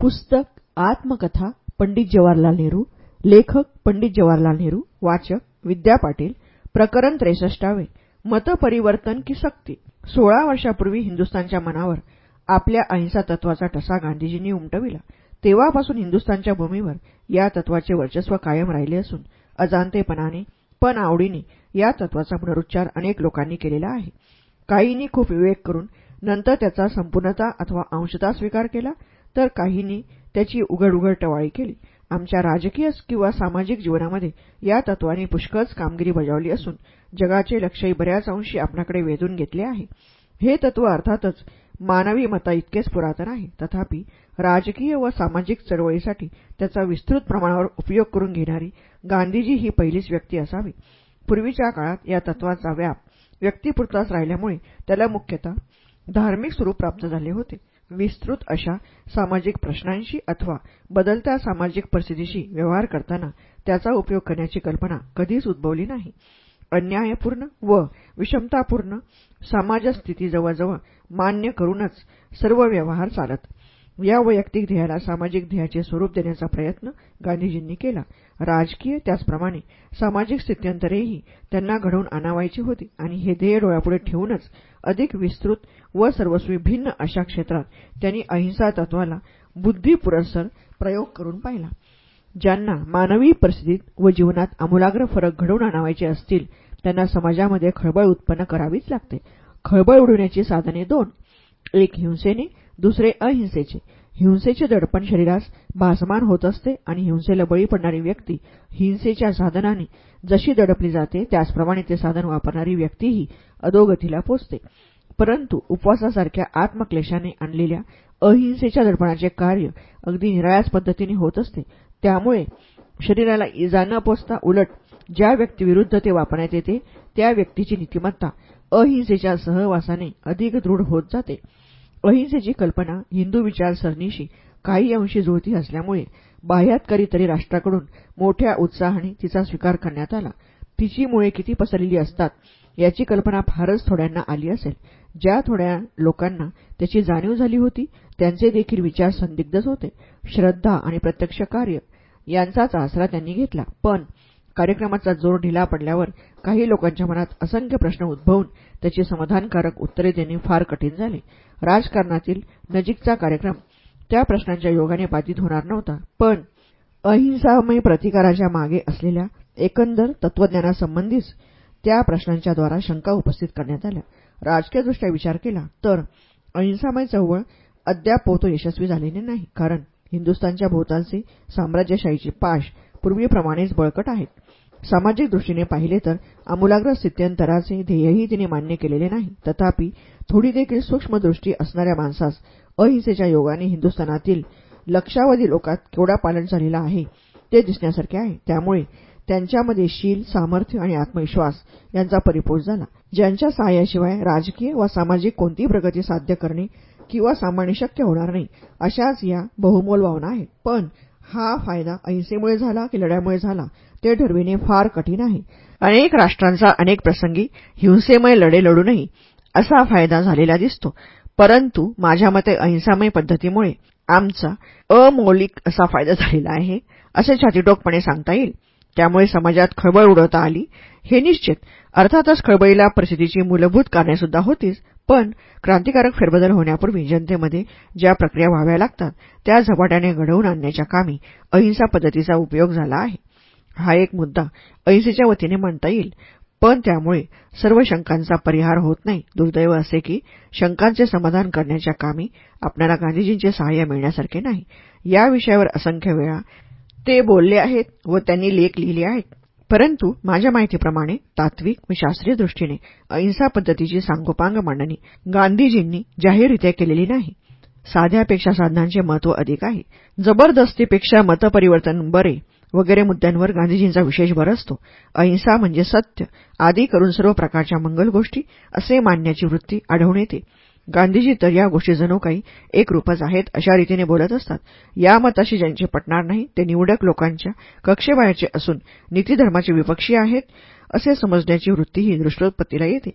पुस्तक आत्मकथा पंडित जवाहरलाल नेहरू लेखक पंडित जवाहरलाल नेहरू वाचक विद्या पाटील प्रकरण त्रेसष्टावे मतपरिवर्तन की सक्ती. सोळा वर्षापूर्वी हिंदुस्थानच्या मनावर आपल्या अहिंसा तत्वाचा ठसा गांधीजींनी उमटविला. तेव्हापासून हिंदुस्थानच्या भूमीवर या तत्वाचे वर्चस्व कायम राहिले असून अजाणतेपणाने पण आवडीने या तत्वाचा पुनरुच्चार अनेक लोकांनी केलेला आहे. काहींनी खूप विवेक करून नंतर त्याचा संपूर्णता अथवा अंशता स्वीकार केला तर काहींनी त्याची उघड उघड टवाळी केली. आमच्या राजकीय किंवा सामाजिक जीवनामध्ये या तत्वाने पुष्कळच कामगिरी बजावली असून जगाचे लक्षही बऱ्याच अंशी आपणाकडे वेधून घेतले आहे. हे तत्व अर्थातच मानवी मता इतकेच पुरातन आहे. तथापि राजकीय व सामाजिक चळवळीसाठी त्याचा विस्तृत प्रमाणावर उपयोग करून घेणारी गांधीजी ही पहिलीच व्यक्ती असावी. पूर्वीच्या काळात या तत्वाचा व्याप व्यक्तीपुरताच राहिल्यामुळे त्याला मुख्यतः धार्मिक स्वरूप प्राप्त झाले होते. विस्तृत अशा सामाजिक प्रश्नांशी अथवा बदलत्या सामाजिक परिस्थितीशी व्यवहार करताना त्याचा उपयोग करण्याची कल्पना कधीच उद्भवली नाही. अन्यायपूर्ण व विषमतापूर्ण समाजस्थिती जवळजवळ मान्य करूनच सर्व व्यवहार चालत या वैयक्तिक ध्येयाला सामाजिक ध्येयाचे स्वरूप देण्याचा प्रयत्न गांधीजींनी केला. राजकीय त्याचप्रमाणे सामाजिक स्थित्यंतरेही त्यांना घडवून आणावायची होती आणि हे ध्येय डोळ्यापुढे ठेवूनच अधिक विस्तृत व सर्वस्वी भिन्न अशा क्षेत्रात त्यांनी अहिंसा तत्वाला बुद्धिपुरस्सर प्रयोग करून पाहिला. ज्यांना मानवी परिस्थितीत व जीवनात आमूलाग्र फरक घडवून आणावायचे असतील त्यांना समाजामध्ये खळबळ उत्पन्न करावीच लागते. खळबळ उडवण्याची साधने दोन. एक हिंसेने दुसरे अहिंसेचे. हिंसेचे दडपण शरीरास भासमान होत असते आणि हिंसेला बळी पडणारी व्यक्ती हिंसेच्या साधनाने जशी दडपली जाते त्याचप्रमाणे ते साधन वापरणारी व्यक्तीही अधोगतीला पोचते. परंतु उपवासासारख्या आत्मक्लेशाने आणलेल्या अहिंसेच्या दडपणाचे कार्य अगदी निराळ्याच पद्धतीने होत असते. त्यामुळे शरीराला इजा न पोचता उलट ज्या व्यक्तीविरुद्ध ते वापरण्यात येते त्या व्यक्तीची नीतिमत्ता अहिंसेच्या सहवासाने अधिक दृढ होत जाते. अहिंसेची कल्पना हिंदू विचारसरणीशी काही अंशी जुळती असल्यामुळे बाह्यात कधीतरी राष्ट्राकडून मोठ्या उत्साहाने तिचा स्वीकार करण्यात आला. तिची मुळे किती पसरलेली असतात याची कल्पना फारच थोड्यांना आली असेल. ज्या थोड्या लोकांना त्याची जाणीव झाली होती त्यांचे देखील विचार संदिग्धच होते. श्रद्धा आणि प्रत्यक्ष कार्य यांचाच आसरा त्यांनी घेतला. पण कार्यक्रमाचा जोर ढिला पडल्यावर काही लोकांच्या मनात असंख्य प्रश्न उद्भवून त्याची समाधानकारक उत्तरे देणे फार कठीण झाले. राजकारणातील नजीकचा कार्यक्रम त्या प्रश्नांच्या योगाने बाधित होणार नव्हता. पण अहिंसामय प्रतिकाराच्या मागे असलेल्या एकंदर तत्वज्ञानासंबंधीच त्या प्रश्नांच्याद्वारा शंका उपस्थित करण्यात आल्या. राजकीयदृष्ट्या विचार केला तर अहिंसामय चळवळ अद्याप पोहतो यशस्वी झालेली नाही. कारण हिंदुस्थानच्या भोवतालचे साम्राज्यशाहीचे पाश पूर्वीप्रमाणेच बळकट आहेत. सामाजिक दृष्टीने पाहिले तर आमूलाग्र स्थित्यंतराचे ध्येयही तिने मान्य केलेले नाही. तथापि थोडी देखील सूक्ष्मदृष्टी असणाऱ्या माणसास अहिंसेच्या योगाने हिंदुस्थानातील लक्षावधी लोकात केवढा पालन झालेला आहे ते दिसण्यासारखे आहे. त्यामुळे त्यांच्यामध्ये शील सामर्थ्य आणि आत्मविश्वास यांचा परिपोष झाला. ज्यांच्या सहाय्याशिवाय राजकीय व सामाजिक कोणतीही प्रगती साध्य करणे किंवा सामान्य शक्य होणार नाही अशाच या बहुमोल भावना आहेत. पण हा फायदा अहिंसेमुळे झाला की लढ्यामुळे झाला? ते ठरविणे फार कठीण आहे. अनेक राष्ट्रांचा अनेक प्रसंगी हिंसेमय लढे लढूनही असा फायदा झालेला दिसतो. परंतु माझ्या मते अहिंसामय पद्धतीमुळे आमचा अमौलिक असा फायदा झालेला आहे असे छातीटोकपणे सांगता येईल. त्यामुळे समाजात खळबळ उडवता आली हे निश्चित. अर्थातच खळबळीला परिस्थितीची मूलभूत कारणे होतीच पण क्रांतिकारक फेरबदल होण्यापूर्वी जनतेमध्ये ज्या प्रक्रिया व्हाव्या लागतात त्या झपाट्याने घडवून आणण्याच्या कामी अहिंसा पद्धतीचा उपयोग झाला आहे. हा एक मुद्दा अहिंसेच्या वतीने म्हणता येईल. पण त्यामुळे सर्व शंकांचा परिहार होत नाही. दुर्दैव असे की शंकांचे समाधान करण्याच्या कामी आपल्याला गांधीजींचे सहाय्य मिळण्यासारखे नाही. या विषयावर असंख्य वेळा ते बोलले आहेत व त्यांनी लेख लिहिले आहेत. परंतु माझ्या माहितीप्रमाणे तात्विक व शास्त्रीय दृष्टीने अहिंसा पद्धतीची सांगोपांग मांडणी गांधीजींनी जाहीररित्या केलेली नाही. साध्यापेक्षा साधनांचे महत्त्व अधिक आहे. जबरदस्तीपेक्षा मतपरिवर्तन बरे. वगैरे मुद्द्यांवर गांधीजींचा विशेष भर असतो. अहिंसा म्हणजे सत्य आदी करून सर्व प्रकारच्या मंगल गोष्टी असे मानण्याची वृत्ती आढळून येते. गांधीजी तर या गोष्टी जणू काही एक रूपच आहेत अशा रीतीने बोलत असतात. या मताशी ज्यांचे पटणार नाही ते निवडक लोकांच्या कक्षेबाहेरचे असून नीतीधर्माचे विपक्षी आहेत असे समजण्याची वृत्तीही दृष्टोत्पत्तीला येते.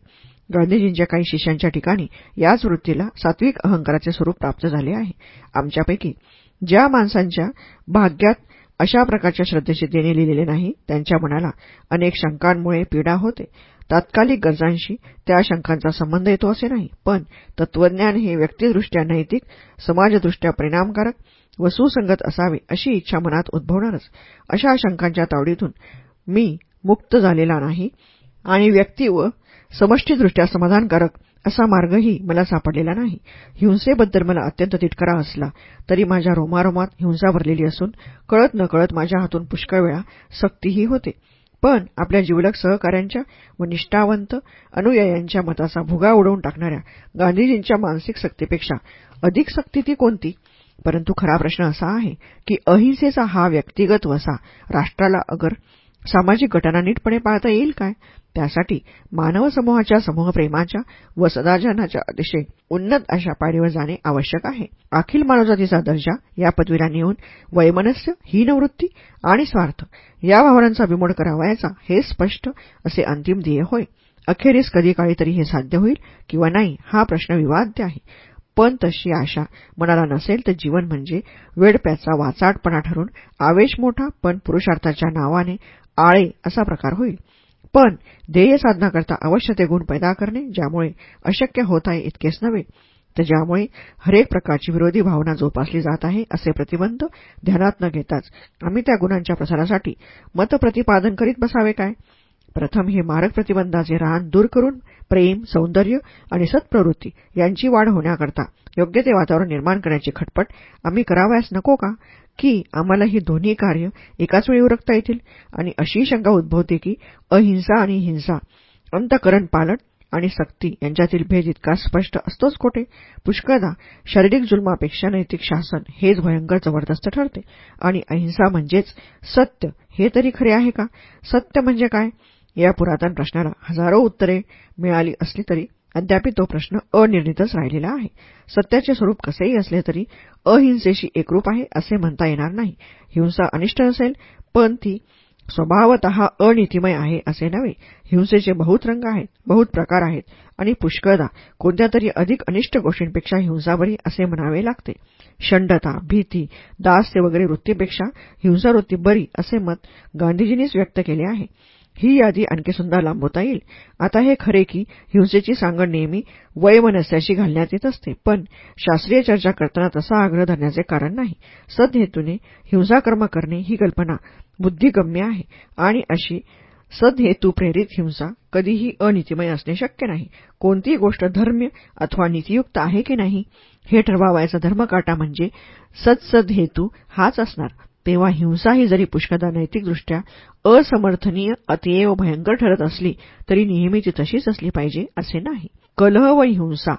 गांधीजींच्या काही शिष्यांच्या ठिकाणी याच वृत्तीला सात्विक अहंकाराचे स्वरूप प्राप्त झाले आहे. आमच्यापैकी ज्या माणसांच्या भाग्यात अशा प्रकारच्या श्रद्धेशी देणे लिहिलेले नाही. त्यांच्या मनाला अनेक शंकांमुळे पीडा होते. तात्कालिक गरजांशी त्या शंकांचा संबंध येतो असे नाही. पण तत्वज्ञान हे व्यक्तिदृष्ट्या नैतिक समाजदृष्ट्या परिणामकारक व सुसंगत असावे अशी इच्छा मनात उद्भवणारच. अशा शंकांच्या तावडीतून मी मुक्त झालेला नाही आणि व्यक्ती व समष्टीदृष्ट्या समाधानकारक असा मार्गही मला सापडलेला नाही. हिंसेबद्दल मला अत्यंत तिटकरा असला तरी माझ्या रोमारोमात हिंसा भरलेली असून कळत नकळत माझ्या हातून पुष्कळ वेळा सक्तीही होते. पण आपल्या जिवलक सहकाऱ्यांच्या व निष्ठावंत अनुयायांच्या मताचा भुगा उडवून टाकणाऱ्या गांधीजींच्या मानसिक सक्तीपेक्षा अधिक सक्ती ती कोणती? परंतु खरा प्रश्न असा आहे की अहिंसेचा हा व्यक्तिगत वसा राष्ट्राला अगर सामाजिक घटना नीटपणे पाळता येईल काय? त्यासाठी मानव समूहाच्या समूहप्रेमाच्या व सदाजनाच्या अतिशय उन्नत अशा पायरीवर जाणे आवश्यक आहे. अखिल मानवजातीचा दर्जा या पदवीला नेऊन वैमनस्य हीनवृत्ती आणि स्वार्थ या भावनांचा विमोड करावायचा हे स्पष्ट असे अंतिम ध्येय होय. अखेरीस कधी काळी तरी हे साध्य होईल किंवा नाही हा प्रश्न विवाद्य आहे. पण तशी आशा मनाला नसेल तर जीवन म्हणजे वेडप्याचा वाचाटपणा ठरून आवेश मोठा पण पुरुषार्थाच्या नावाने आळे असा प्रकार होईल. पण ध्येय साधनाकरता अवश्य ते गुण पैदा करणे ज्यामुळे अशक्य होत आहे इतकेच नव्हे तर ज्यामुळे हरेक प्रकारची विरोधी भावना जोपासली जात आहे असे प्रतिबंध ध्यानात न घेताच आम्ही त्या गुणांच्या प्रसारासाठी मतप्रतिपादन करीत बसावे काय? प्रथम हे मारक प्रतिबंधाचे रान दूर करून प्रेम सौंदर्य आणि सत्प्रवृत्ती यांची वाढ होण्याकरता योग्य ते वातावरण निर्माण करण्याची खटपट आम्ही करावयास नको का? की आम्हाला ही दोन्ही कार्य एकाच वेळी उरकता येतील? आणि अशी शंका उद्भवते की अहिंसा आणि हिंसा अंतकरण पालन आणि सक्ती यांच्यातील भेद इतका स्पष्ट असतोच कोठे? पुष्कळदा शारीरिक जुलमापेक्षा नैतिक शासन हेच भयंकर जबरदस्त ठरते. आणि अहिंसा म्हणजेच सत्य हे तरी खरे आहे का? सत्य म्हणजे काय? या पुरातन प्रश्नाला हजारो उत्तरे मिळाली असली तरी अद्याप तो प्रश्न अनिर्णितच राहिलेला आहे. सत्याचे स्वरूप कसेही असले तरी अहिंसेशी एकरूप आहे असे म्हणता येणार नाही. हिंसा अनिष्ट असेल पण ती स्वभावत अनितीमय आहे असे नव्हे. हिंसेचे बहुत रंग आहेत बहुत प्रकार आहेत आणि पुष्कळदा कोणत्या तरी अधिक अनिष्ट गोष्टींपेक्षा हिंसा बरी असे म्हणावे लागते. शंडता भीती दास्य वगैरे वृत्तीपेक्षा हिंसावृत्ती बरी असे मत गांधीजींनीच व्यक्त केले आहे. ही यादी आणखी सुंदर लांबवता येईल. आता हे खरे की हिंसेची सांगड नेहमी वयमनस्याशी घालण्यात येत असते पण शास्त्रीय चर्चा करताना तसा आग्रह धरण्याचे कारण नाही. सदहेतूने हिंसाकर्म करणे ही कल्पना बुद्धिगम्य आहे आणि अशी सदहेतू प्रेरित हिंसा कधीही अनितिमय असणे शक्य नाही. कोणतीही गोष्ट धर्म्य अथवा नीतियुक्त आहे की नाही हे ठरवावायचा धर्मकाटा म्हणजे सत्सदहेतू हाच असणार. तेव्हा हिंसा ही जरी पुष्कदा नैतिकदृष्ट्या असमर्थनीय अतिएव भयंकर ठरत असली तरी नेहमी ती तशीच असली पाहिजे असे नाही. कलह व हिंसा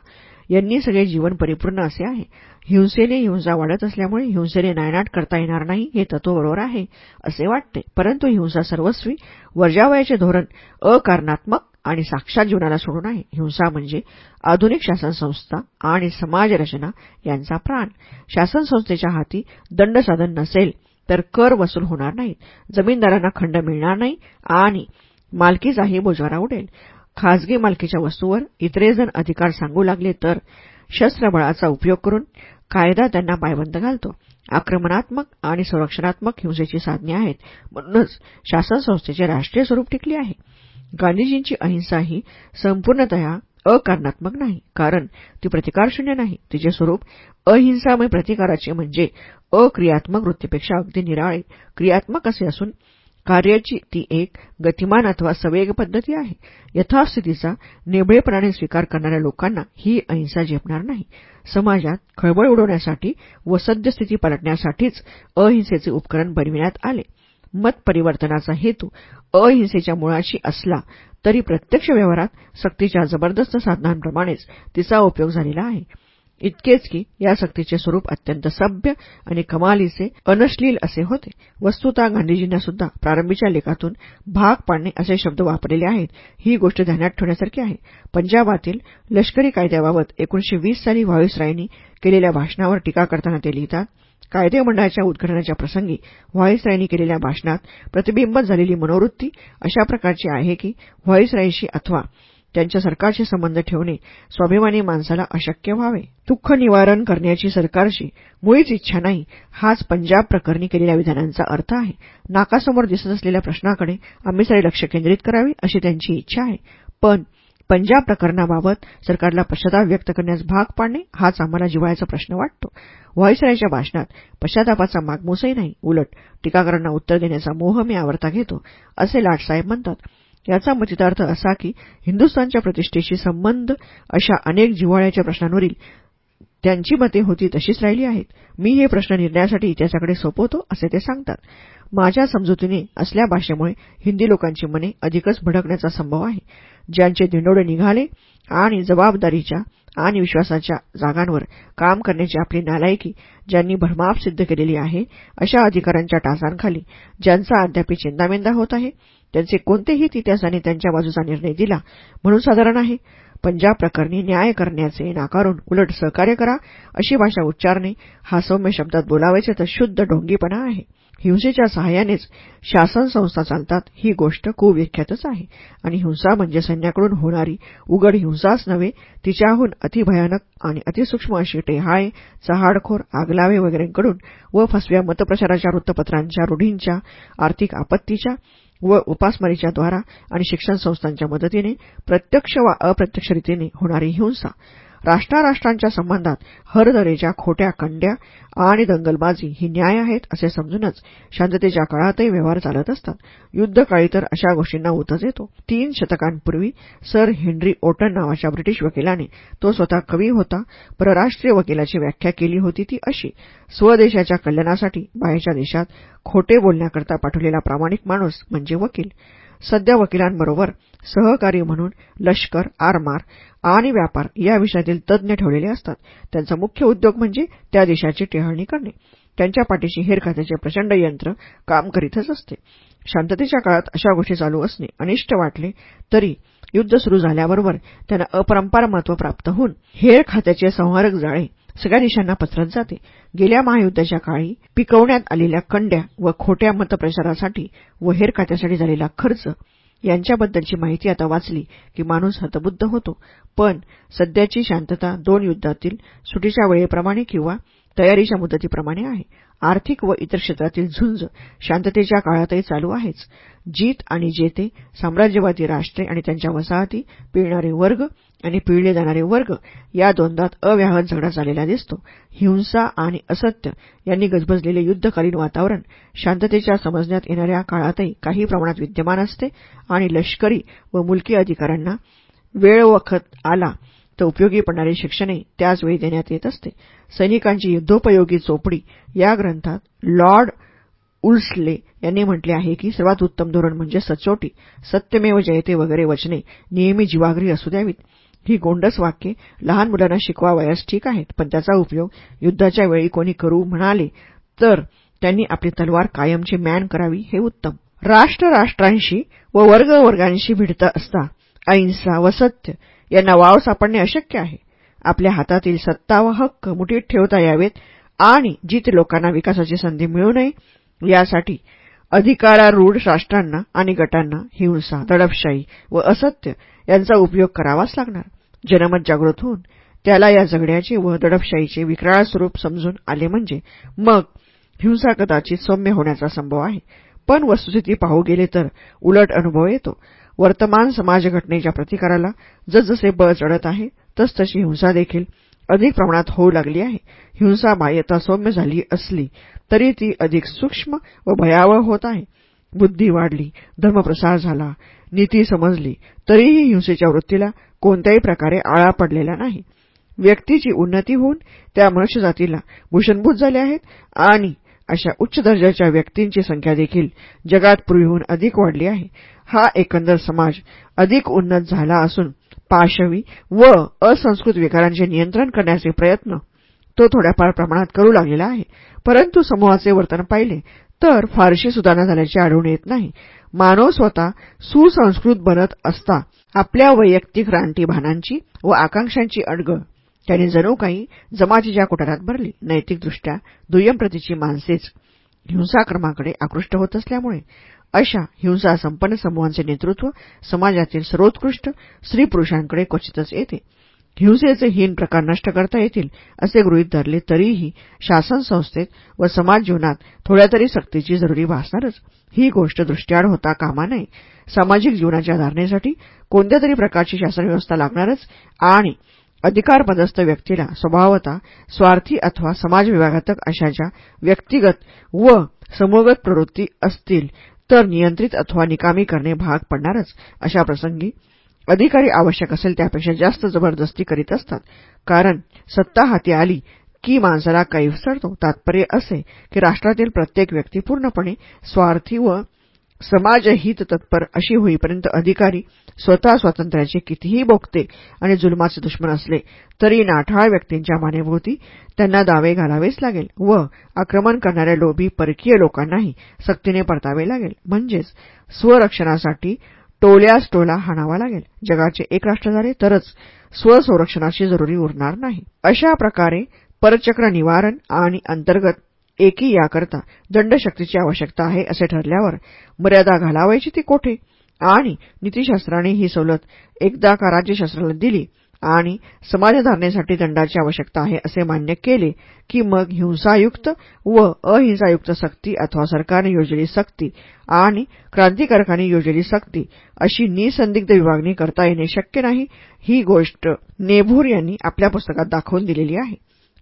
यांनी सगळे जीवन परिपूर्ण असे आहे. हिंसेने हिंसा वाढत असल्यामुळे हिंसेने नायनाट करता येणार नाही हे तत्व बरोबर आहे असे वाटते. परंतु हिंसा सर्वस्वी वर्जावयाचे धोरण अकारणात्मक आणि साक्षात जीवनाला सोडून आहे. हिंसा म्हणजे आधुनिक शासनसंस्था आणि समाजरचना यांचा प्राण. शासनसंस्थेच्या हाती दंडसाधन नसेल तर कर वसूल होणार नाही जमीनदारांना खंड मिळणार नाही आणि मालकीचाही बोजवारा उडेल. खाजगी मालकीच्या वस्तूवर इतरेजण अधिकार सांगू लागले तर शस्त्रबळाचा उपयोग करून कायदा त्यांना पायबंद घालतो. आक्रमणात्मक आणि संरक्षणात्मक हिंसेची साधने आहेत. म्हणूनच शासन संस्थेचे राष्ट्रीय स्वरूप टिकले आहे. गांधीजींची अहिंसा ही संपूर्णतः अकारणात्मक नाही. कारण ती प्रतिकारशून्य नाही. तिचे स्वरूप अहिंसामय प्रतिकाराचे म्हणजे अक्रियात्मक वृत्तीपेक्षा अगदी निराळे. क्रियात्मक असे असून कार्याची ती एक गतिमान अथवा सवेग पद्धती आहे. यथास्थितीचा निबळेपणाने स्वीकार करणाऱ्या लोकांना ही अहिंसा झेपणार नाही. समाजात खळबळ उडवण्यासाठी व सद्यस्थिती पलटण्यासाठीच अहिंसेचे उपकरण बनविण्यात आले. मत परिवर्तनाचा हेतू अहिंसेच्या मुळाशी असला तरी प्रत्यक्ष व्यवहारात सक्तीच्या जबरदस्त साधनांप्रमाणेच तिचा उपयोग झालेला आहे. इतकेच की या सक्तीचे स्वरूप अत्यंत सभ्य आणि कमालीचे अनश्लील असे होते. वस्तुतः गांधीजींना सुद्धा प्रारंभीच्या लेखातून भाग पाडणे असे शब्द वापरलेले आहेत. ही गोष्ट ध्यानात ठेवण्यासारखी आहे. पंजाबातील लष्करी कायद्याबाबत एकोणीशे वीस साली व्हाईसरायनी केलेल्या भाषणावर टीका करताना ते लिहितात कायदेमंडळाच्या उद्घाटनाच्या प्रसंगी व्हाईसरायनी केलेल्या भाषणात प्रतिबिंबित झालेली मनोवृत्ती अशा प्रकारची आहे की व्हाईसरायशी अथवा त्यांच्या सरकारशी संबंध ठेवणे स्वाभिमानी माणसाला अशक्य व्हावे. दुःख निवारण करण्याची सरकारची मुळीच इच्छा नाही हाच पंजाब प्रकरणी केलेल्या विधानांचा अर्थ आहे. नाकासमोर दिसत असलेल्या प्रश्नाकडे आम्ही सारे लक्ष केंद्रित करावे अशी त्यांची इच्छा आहे. पण पंजाब प्रकरणाबाबत सरकारला पश्चाताप व्यक्त करण्यास भाग पाडणे हाच आम्हाला जिव्हाळ्याचा प्रश्न वाटतो. व्हॉईसरायच्या भाषणात पश्चातापाचा मागमूसही नाही उलट टीकाकारांना उत्तर देण्याचा मोह मी आवडता घेतो असे लाटसाहेब म्हणतात. याचा मतितार्थ असा की हिंदुस्थानच्या प्रतिष्ठेशी संबंध अशा अनेक जिव्हाळ्याच्या प्रश्नांवरील त्यांची मते होती तशीच राहिली आहेत. मी हे प्रश्न निर्णयासाठी त्याच्याकडे सोपवतो असे ते सांगतात. माझ्या समजुतीने असल्या भाषेमुळे हिंदी लोकांची मने अधिकच भडकण्याचा संभव आहे. ज्यांचे दिंडोडे निघाले आणि जबाबदारीच्या आणि विश्वासाच्या जागांवर काम करण्याची आपली नालायकी ज्यांनी भरमाप सिद्ध केलेली आहे अशा अधिकारांच्या टाचांखाली ज्यांचा अद्याप चिंतामेंदा होत आहे त्यांचे कोणतेही इतिहासाने त्यांच्या बाजूचा निर्णय दिला म्हणून साधारण आहे. पंजाब प्रकरणी न्याय करण्याचे नाकारून उलट सहकार्य करा अशी भाषा उच्चारणे हा सौम्य शब्दात बोलावायचे तर शुद्ध ढोंगीपणा आहे. हिंसेच्या सहाय्यानेच शासन संस्था चालतात ही गोष्ट कुविख्यातच आहे. आणि हिंसा म्हणजे सैन्याकडून होणारी उघड हिंसाच नव्हे तिच्याहून अतिभयानक आणि अतिसूक्ष्म अशी टेहाळे चहाडखोर आगलावे वगैरेंकडून व फसव्या मतप्रचाराच्या वृत्तपत्रांच्या रूढींच्या आर्थिक आपत्तीच्या व उपासमारीच्या द्वारा आणि शिक्षण संस्थांच्या मदतीने प्रत्यक्ष वा अप्रत्यक्ष रीतीने होणारी हिंसा राष्ट्राराष्ट्रांच्या संबंधात हरदरेच्या खोट्या कंड्या आणि दंगलबाजी ही न्याय आहेत असे समजूनच शांततेच्या काळातही व्यवहार चालत असतात. युद्धकाळी तर अशा गोष्टींना उतच येतो. तीन शतकांपूर्वी सर हेनरी ओटन नावाच्या ब्रिटिश वकिलाने तो स्वतः कवी होता. परराष्ट्रीय वकिलाची व्याख्या केली होती ती अशी स्वदेशाच्या कल्याणासाठी बाहेरच्या देशात खोटे बोलण्याकरता पाठवलेला प्रामाणिक माणूस म्हणजे वकील. सध्या वकिलांबरोबर सहकारी म्हणून लष्कर आरमार आणि व्यापार या विषयातील तज्ज्ञ ठेवलेले असतात. त्यांचा मुख्य उद्योग म्हणजे त्या देशाची टेहळणी करणे. त्यांच्या पाठीशी हेर खात्याचे प्रचंड यंत्र काम करीतच असते. शांततेच्या काळात अशा गोष्टी चालू असणे अनिष्ट वाटले तरी युद्ध सुरू झाल्याबरोबर त्यांना अपरंपार महत्त्व प्राप्त होऊन हेर खात्याचे संहारक जाळे सगळ्या देशांना पसरत जाते. गेल्या महायुद्धाच्या काळी पिकवण्यात आलेल्या कंड्या व खोट्या मतप्रचारासाठी व हेर खात्यासाठी झालेला खर्च यांच्याबद्दलची माहिती आता वाचली की माणूस हतबुद्ध होतो. पण सध्याची शांतता दोन युद्धातील सुटीच्या वेळेप्रमाणे किंवा तयारीच्या मुदतीप्रमाणे आहे. आर्थिक व इतर क्षेत्रातील झुंज शांततेच्या काळातही चालू आहेच. जीत आणि जेते साम्राज्यवादी राष्ट्रे आणि त्यांच्या वसाहती पिळणारे वर्ग आणि पिळले जाणारे वर्ग या द्वंद्वात अव्याहत झगडा झालेला दिसतो. हिंसा आणि असत्य यांनी गजबजलेले युद्धकालीन वातावरण शांततेच्या समजण्यात येणाऱ्या काळातही काही प्रमाणात विद्यमान असते आणि लष्करी व मुलकी अधिकाऱ्यांना वेळ वखत आला तर उपयोगी पडणारे शिक्षणही त्याचवेळी देण्यात येत असते. सैनिकांची युद्धोपयोगी चोपडी या ग्रंथात लॉर्ड उल्सले यांनी म्हटले आहे की सर्वात उत्तम धोरण म्हणजे सचोटी सत्यमेव जयते वगैरे वचने नेहमी जीवाग्री असू द्यावीत. ही गोंडस वाक्ये लहान मुलांना शिकवावयास ठीक आहेत पण त्याचा उपयोग युद्धाच्या वेळी कोणी करू म्हणाले तर त्यांनी आपली तलवार कायमची मॅन करावी हे उत्तम. राष्ट्र राष्ट्रांशी व वर्ग वर्गांशी असता अहिंसा व सत्य यांना वाव सापडणे अशक्य आहे. आपल्या हातातील सत्ता व हक्क मुठीत ठेवता यावेत आणि जित लोकांना विकासाची संधी मिळू नये यासाठी अधिकारारूढ राष्ट्रांना आणि गटांना हिंसा दडपशाही व असत्य यांचा उपयोग करावाच लागणार. जनमत जागृत होऊन त्याला या झगड्याचे व दडपशाहीचे विक्राळ स्वरूप समजून आले म्हणजे मग हिंसा कदाचित सौम्य होण्याचा संभव आहे. पण वस्तुस्थिती पाहू गेले तर उलट अनुभव येतो. वर्तमान समाजघटनेच्या प्रतिकाराला जसजसे बळ चढत आहे तसतशी हिंसा देखील अधिक प्रमाणात होऊ लागली आहे. हिंसा बाह्यता सौम्य झाली असली तरी ती अधिक सूक्ष्म व भयावह होत आहे. बुद्धी वाढली धर्मप्रसार झाला नीती समजली तरीही हिंसेच्या वृत्तीला कोणत्याही प्रकारे आळा पडलेला नाही. व्यक्तीची उन्नती होऊन त्या मनुष्य जातीला भूषणभूत झाले आहेत आणि अशा उच्च दर्जाच्या व्यक्तींची संख्या देखील जगात पूर्वीहून अधिक वाढली आहे. हा एकंदर समाज अधिक उन्नत झाला असून पाशवी व असंस्कृत विकारांचे नियंत्रण करण्याचे प्रयत्न तो थोड्याफार प्रमाणात करू लागलेला आहे. परंतु समूहाचे वर्तन पाहिले तर फारशी सुधारणा झाल्याचे आढळून येत नाही. मानव स्वतः सुसंस्कृत बनत असता आपल्या वैयक्तिक रानटीभानांची व आकांक्षांची अडगळ त्यांनी जणू काही जमातीच्या कुटारात भरली नैतिकदृष्ट्या दुय्यम प्रतीची माणसेच हिंसाक्रमाकडे आकृष्ट होत असल्यामुळे अशा हिंसा संपन्न समूहांचे नेतृत्व समाजातील सर्वोत्कृष्ट स्त्री पुरुषांकडे क्वचितच येते. हिंसेचे हीन प्रकार नष्ट करता येतील असे गृहीत धरले तरीही शासन संस्थेत व समाज जीवनात थोड्या तरी सक्तीची जरुरी भासणारच. ही गोष्ट दृष्टीआड होता कामा नये. सामाजिक जीवनाच्या धारणेसाठी कोणत्या तरी प्रकारची शासनव्यवस्था लागणारच आणि अधिकारपदस्थ व्यक्तीला स्वभावता स्वार्थी अथवा समाजविभागातक विभागातक अशाच्या व्यक्तिगत व समूहगत प्रवृत्ती असतील तर नियंत्रित अथवा निकामी करणे भाग पडणारच अशा प्रसंगी अधिकारी आवश्यक असेल त्यापेक्षा जास्त जबरदस्ती करीत असतात. कारण सत्ता हाती आली की माणसाला कैफसरतो तात्पर्य असे की राष्ट्रातील प्रत्येक व्यक्ती पूर्णपणे स्वार्थी व समाजहित तत्पर अशी होईपर्यंत अधिकारी स्वतः स्वातंत्र्याचे कितीही बोगते आणि जुलमाचे दुश्मन असले तरी नाठाळ व्यक्तींच्या मानेभोवती त्यांना दावे घालावेच लागेल व आक्रमण करणाऱ्या लोभी परकीय लोकांनाही सक्तीने परतावे लागेल. म्हणजेच स्वरक्षणासाठी टोल्यास टोला हाणावा लागेल. जगाचे एक राष्ट्र झाले तरच स्वसंरक्षणाची जरुरी उरणार नाही. अशा प्रकारे परचक्र निवारण आणि अंतर्गत एकी याकरता दंडशक्तीची आवश्यकता आहे असे ठरल्यावर मर्यादा घालावायची ती कोठे? आणि नीतीशास्त्राने ही सवलत एकदा का राज्यशास्त्राला दिली आणि समाजधारणेसाठी दंडाची आवश्यकता आहे असे मान्य केले की मग हिंसायुक्त व अहिंसायुक्त सक्ती अथवा सरकारने योजलेली सक्ती आणि क्रांतिकारकांनी योजलेली सक्ती अशी निसंदिग्ध विभागणी करता येणे शक्य नाही ही गोष्ट नेभूर यांनी आपल्या पुस्तकात दाखवून दिलेली आहे.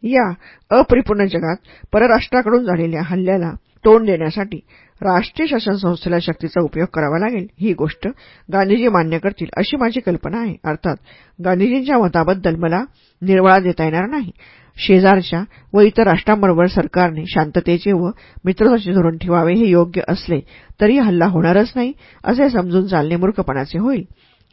या अपरिपूर्ण जगात परराष्ट्राकडून झालेल्या हल्ल्याला तोंड देण्यासाठी राष्ट्रीय शासन संस्थेला शक्तीचा उपयोग करावा लागेल. ही गोष्ट गांधीजी मान्य करतील अशी माझी कल्पना आहे. अर्थात गांधीजींच्या मताबद्दल मला निर्वाळा देता येणार नाही. शेजारच्या व इतर राष्ट्रांबरोबर सरकारने शांततेचे व मित्रत्वाचे धोरण ठेवावे हे योग्य असले तरी हल्ला होणारच नाही असे समजून चालणे मूर्खपणाचे होईल.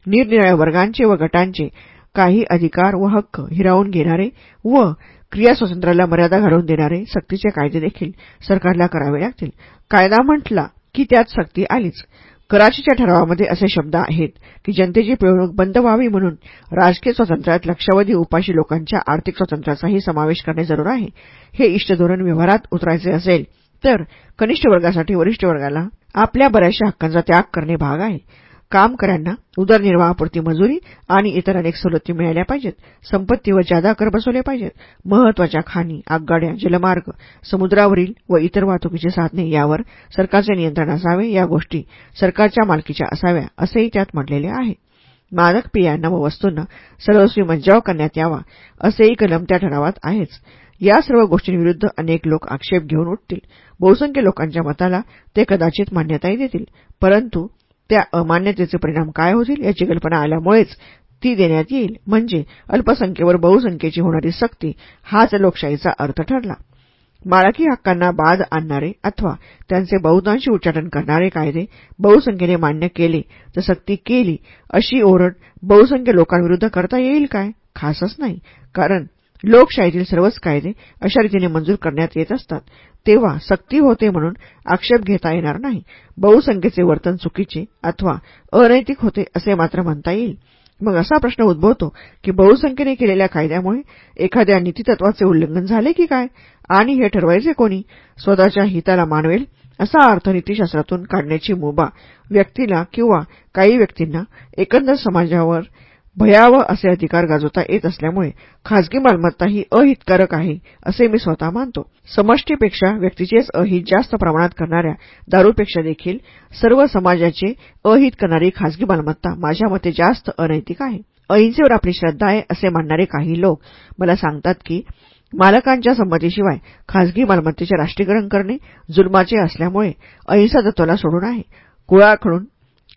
निरनिराळ्या वर्गांचे व गटांचे काही अधिकार व हक्क हिरावून घेणारे व क्रियास्वातंत्र्याला मर्यादा घालून देणारे सक्तीचे कायदे देखील सरकारला करावे लागतील. कायदा म्हटला की त्यात सक्ती आलीच. कराचीच्या ठरावामध्ये असे शब्द आहेत की जनतेची पिळवणूक बंद व्हावी म्हणून राजकीय स्वातंत्र्यात लक्षावधी उपाशी लोकांच्या आर्थिक स्वातंत्र्याचाही समावेश करणे जरूर आहे. हे इष्टधोरण व्यवहारात उतरायचे असेल तर कनिष्ठ वर्गासाठी वरिष्ठ वर्गाला आपल्या बऱ्याचशा हक्कांचा त्याग करणे भाग आहे. कामकरांना उदरनिर्वाहापुरती मजुरी आणि इतर अनेक सवलती मिळाल्या पाहिजेत. संपत्तीवर जादा कर बसवले पाहिजेत. महत्त्वाच्या खाणी आगगाड्या जलमार्ग समुद्रावरील व इतर वाहतुकीची साधने यावर सरकारचे नियंत्रण असावे या गोष्टी सरकारच्या मालकीच्या असाव्या असेही त्यात म्हटलेले आहे. मादक पेयांना व वस्तूंना सर्वस्वी मज्जाव करण्यात यावा असेही कलम त्या ठरावात आहेच. या सर्व गोष्टींविरुद्ध अनेक लोक आक्षेप घेऊन उठतील. बहुसंख्य लोकांच्या मताला ते कदाचित मान्यताही देतील. परंतु त्या अमान्यतेचे परिणाम काय होतील याची कल्पना आल्यामुळेच ती देण्यात येईल. म्हणजे अल्पसंख्येवर बहुसंख्येची होणारी सक्ती हाच लोकशाहीचा अर्थ ठरला. बाळकी हक्कांना बाद आणणारे अथवा त्यांचे बहुतांशी उच्चाटन करणारे कायदे बहुसंख्येने मान्य केले तर सक्ती केली अशी ओरड बहुसंख्य लोकांविरुद्ध करता येईल काय? खासच नाही. कारण लोकशाहीतील सर्वच कायदे अशा रीतीने मंजूर करण्यात येत असतात. तेव्हा सक्ती होते म्हणून आक्षेप घेता येणार नाही. बहुसंख्येचे वर्तन चुकीचे अथवा अनैतिक होते असे मात्र म्हणता येईल. मग असा प्रश्न उद्भवतो की बहुसंख्येने केलेल्या कायद्यामुळे एखाद्या नीतीतत्वाचे उल्लंघन झाले की काय? आणि हे ठरवायचे कोणी? स्वतःच्या हिताला मानवेल असा अर्थ नीतीशास्त्रातून काढण्याची मुभा व्यक्तीला किंवा काही व्यक्तींना एकंदर समाजावर भयावह असे अधिकार गाजवता येत असल्यामुळे खाजगी मालमत्ता ही अहितकारक आहे असे मी स्वतः मानतो. समष्टीपेक्षा व्यक्तीचेच अहित जास्त प्रमाणात करणाऱ्या दारूपेक्षा देखील सर्व समाजाचे अहित करणारी खाजगी मालमत्ता माझ्या मते जास्त अनैतिक आहे. अहिंसेवर आपली श्रद्धा आहे असे मानणारे काही लोक मला सांगतात की मालकांच्या संमतीशिवाय खाजगी मालमत्तेचे राष्ट्रीयकरण करणे जुलमाचे असल्यामुळे अहिंसा तत्वाला सोडून आहे. कुळाकडून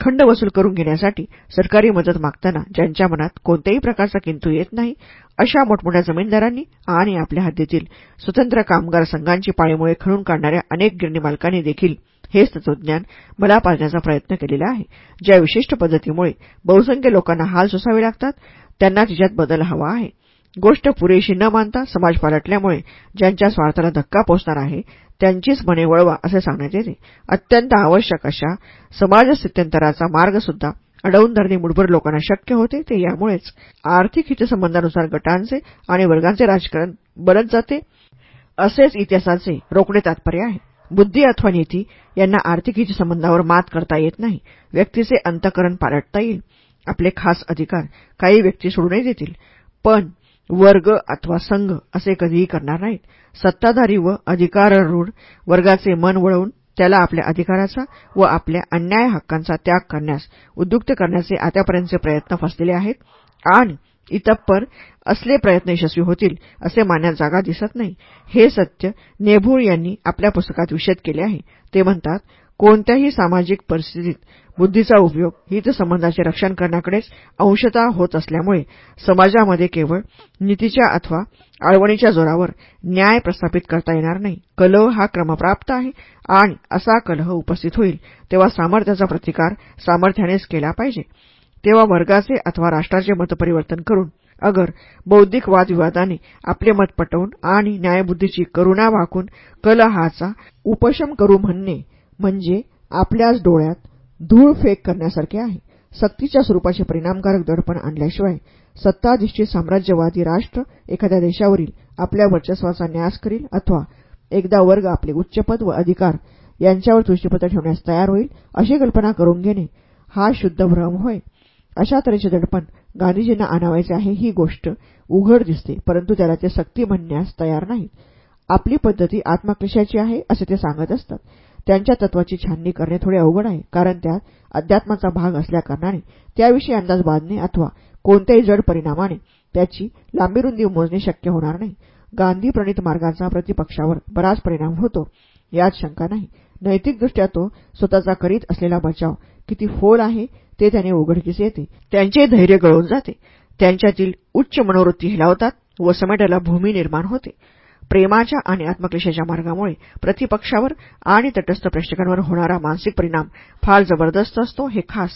खंड वसूल करून घेण्यासाठी सरकारी मदत मागताना ज्यांच्या मनात कोणत्याही प्रकारचा किंतू येत नाही अशा मोठमोठ्या जमीनदारांनी आणि आपल्या हद्दीतील स्वतंत्र कामगार संघांची पाळीमुळे खणून काढणाऱ्या अनेक गिरणी मालकांनी देखील हेच तत्वज्ञान मला पाळण्याचा प्रयत्न केलेला आहे. ज्या विशिष्ट पद्धतीमुळे बहुसंख्य लोकांना हाल सोसावे लागतात त्यांना तिच्यात बदल हवा आहे. गोष्ट पुरेशी न मानता समाज पालटल्यामुळे ज्यांच्या स्वार्थाला धक्का पोचणार आहे त्यांचीच मने वळवा असे सांगण्यात येते. अत्यंत आवश्यक अशा समाजस्थित्यंतराचा मार्गसुद्धा अडवून धरणे मुठभर लोकांना शक्य होते. ते यामुळेच आर्थिक हितसंबंधानुसार गटांचे आणि वर्गांचे राजकारण बनत जाते. असेच इतिहासाचे रोखणे तात्पर्य आहे. बुद्धी अथवा नीती यांना आर्थिक हितसंबंधावर मात करता येत नाही. व्यक्तीचे अंतकरण पालटता येईल. आपले खास अधिकार काही व्यक्ती सोडूनही देतील. पण वर्ग अथवा संघ असे कधीही करणार नाहीत. सत्ताधारी व अधिकाररूढ वर्गाचे मन वळवून त्याला आपल्या अधिकाराचा व आपल्या अन्याय हक्कांचा त्याग करण्यास उद्युक्त करण्याचे आतापर्यंतचे प्रयत्न फसलेले आहेत आणि इतप्पर असले प्रयत्न यशस्वी होतील असे मानण्यात जागा दिसत नाही. हे सत्य नेभूळ यांनी आपल्या पुस्तकात विषद केले आहे. ते म्हणतात कोणत्याही सामाजिक परिस्थितीत बुद्धीचा उपयोग हितसंबंधाचे रक्षण करण्याकडेच अंशतः होत असल्यामुळे समाजामध्ये केवळ नीतीच्या अथवा आळवणीच्या जोरावर न्याय प्रस्थापित करता येणार नाही. कलह हा क्रमप्राप्त आहे आणि असा कलह उपस्थित होईल तेव्हा सामर्थ्याचा प्रतिकार सामर्थ्यानेच केला पाहिजे. तेव्हा वर्गाचे अथवा राष्ट्राचे मतपरिवर्तन करून अगर बौद्धिक वादविवादाने आपले मत पटवून आणि न्यायबुद्धीची करुणा वाकून कलहाचा उपशम करू म्हणणे म्हणजे आपल्याच डोळ्यात धूळ फेक करण्यासारखे आहे. सक्तीच्या स्वरूपाचे परिणामकारक दडपण आणल्याशिवाय सत्ताधिष्ठित साम्राज्यवादी राष्ट्र एखाद्या देशावरील आपल्या वर्चस्वाचा न्यास करील अथवा एकदा वर्ग आपले उच्चपद व अधिकार यांच्यावर तुष्टीपत्र ठेवण्यास तयार होईल अशी कल्पना करून घेणे हा शुद्ध भ्रम होय. अशा तऱ्हेचे दडपण गांधीजींना आणावायचे आहे ही गोष्ट उघड दिसते परंतु त्याला ते सक्ती म्हणण्यास तयार नाहीत. आपली पद्धती आत्मक्लेशाची आहे असे ते सांगत असतात. त्यांच्या तत्वाची छाननी करणे थोडे अवघड आहे कारण त्यात अध्यात्माचा भाग असल्याकारणाने त्याविषयी अंदाज बांधणे अथवा कोणत्याही जड परिणामाने त्याची लांबीरुंदी मोजणे शक्य होणार नाही. गांधी प्रणित मार्गाचा प्रतिपक्षावर बराच परिणाम होतो यात शंका नाही. नैतिकदृष्ट्या तो स्वतःचा करीत असलेला बचाव किती फोल आहे ते त्याने उघडकीस येते. त्यांचे धैर्य गळून जाते. त्यांच्यातील उच्च मनोवृत्ती हिलावतात व समाजाला भूमी निर्माण होते. प्रेमाच्या आणि आत्मक्लेशाच्या मार्गामुळे प्रतिपक्षावर आणि तटस्थ प्रेक्षकांवर होणारा मानसिक परिणाम फार जबरदस्त असतो. हे खास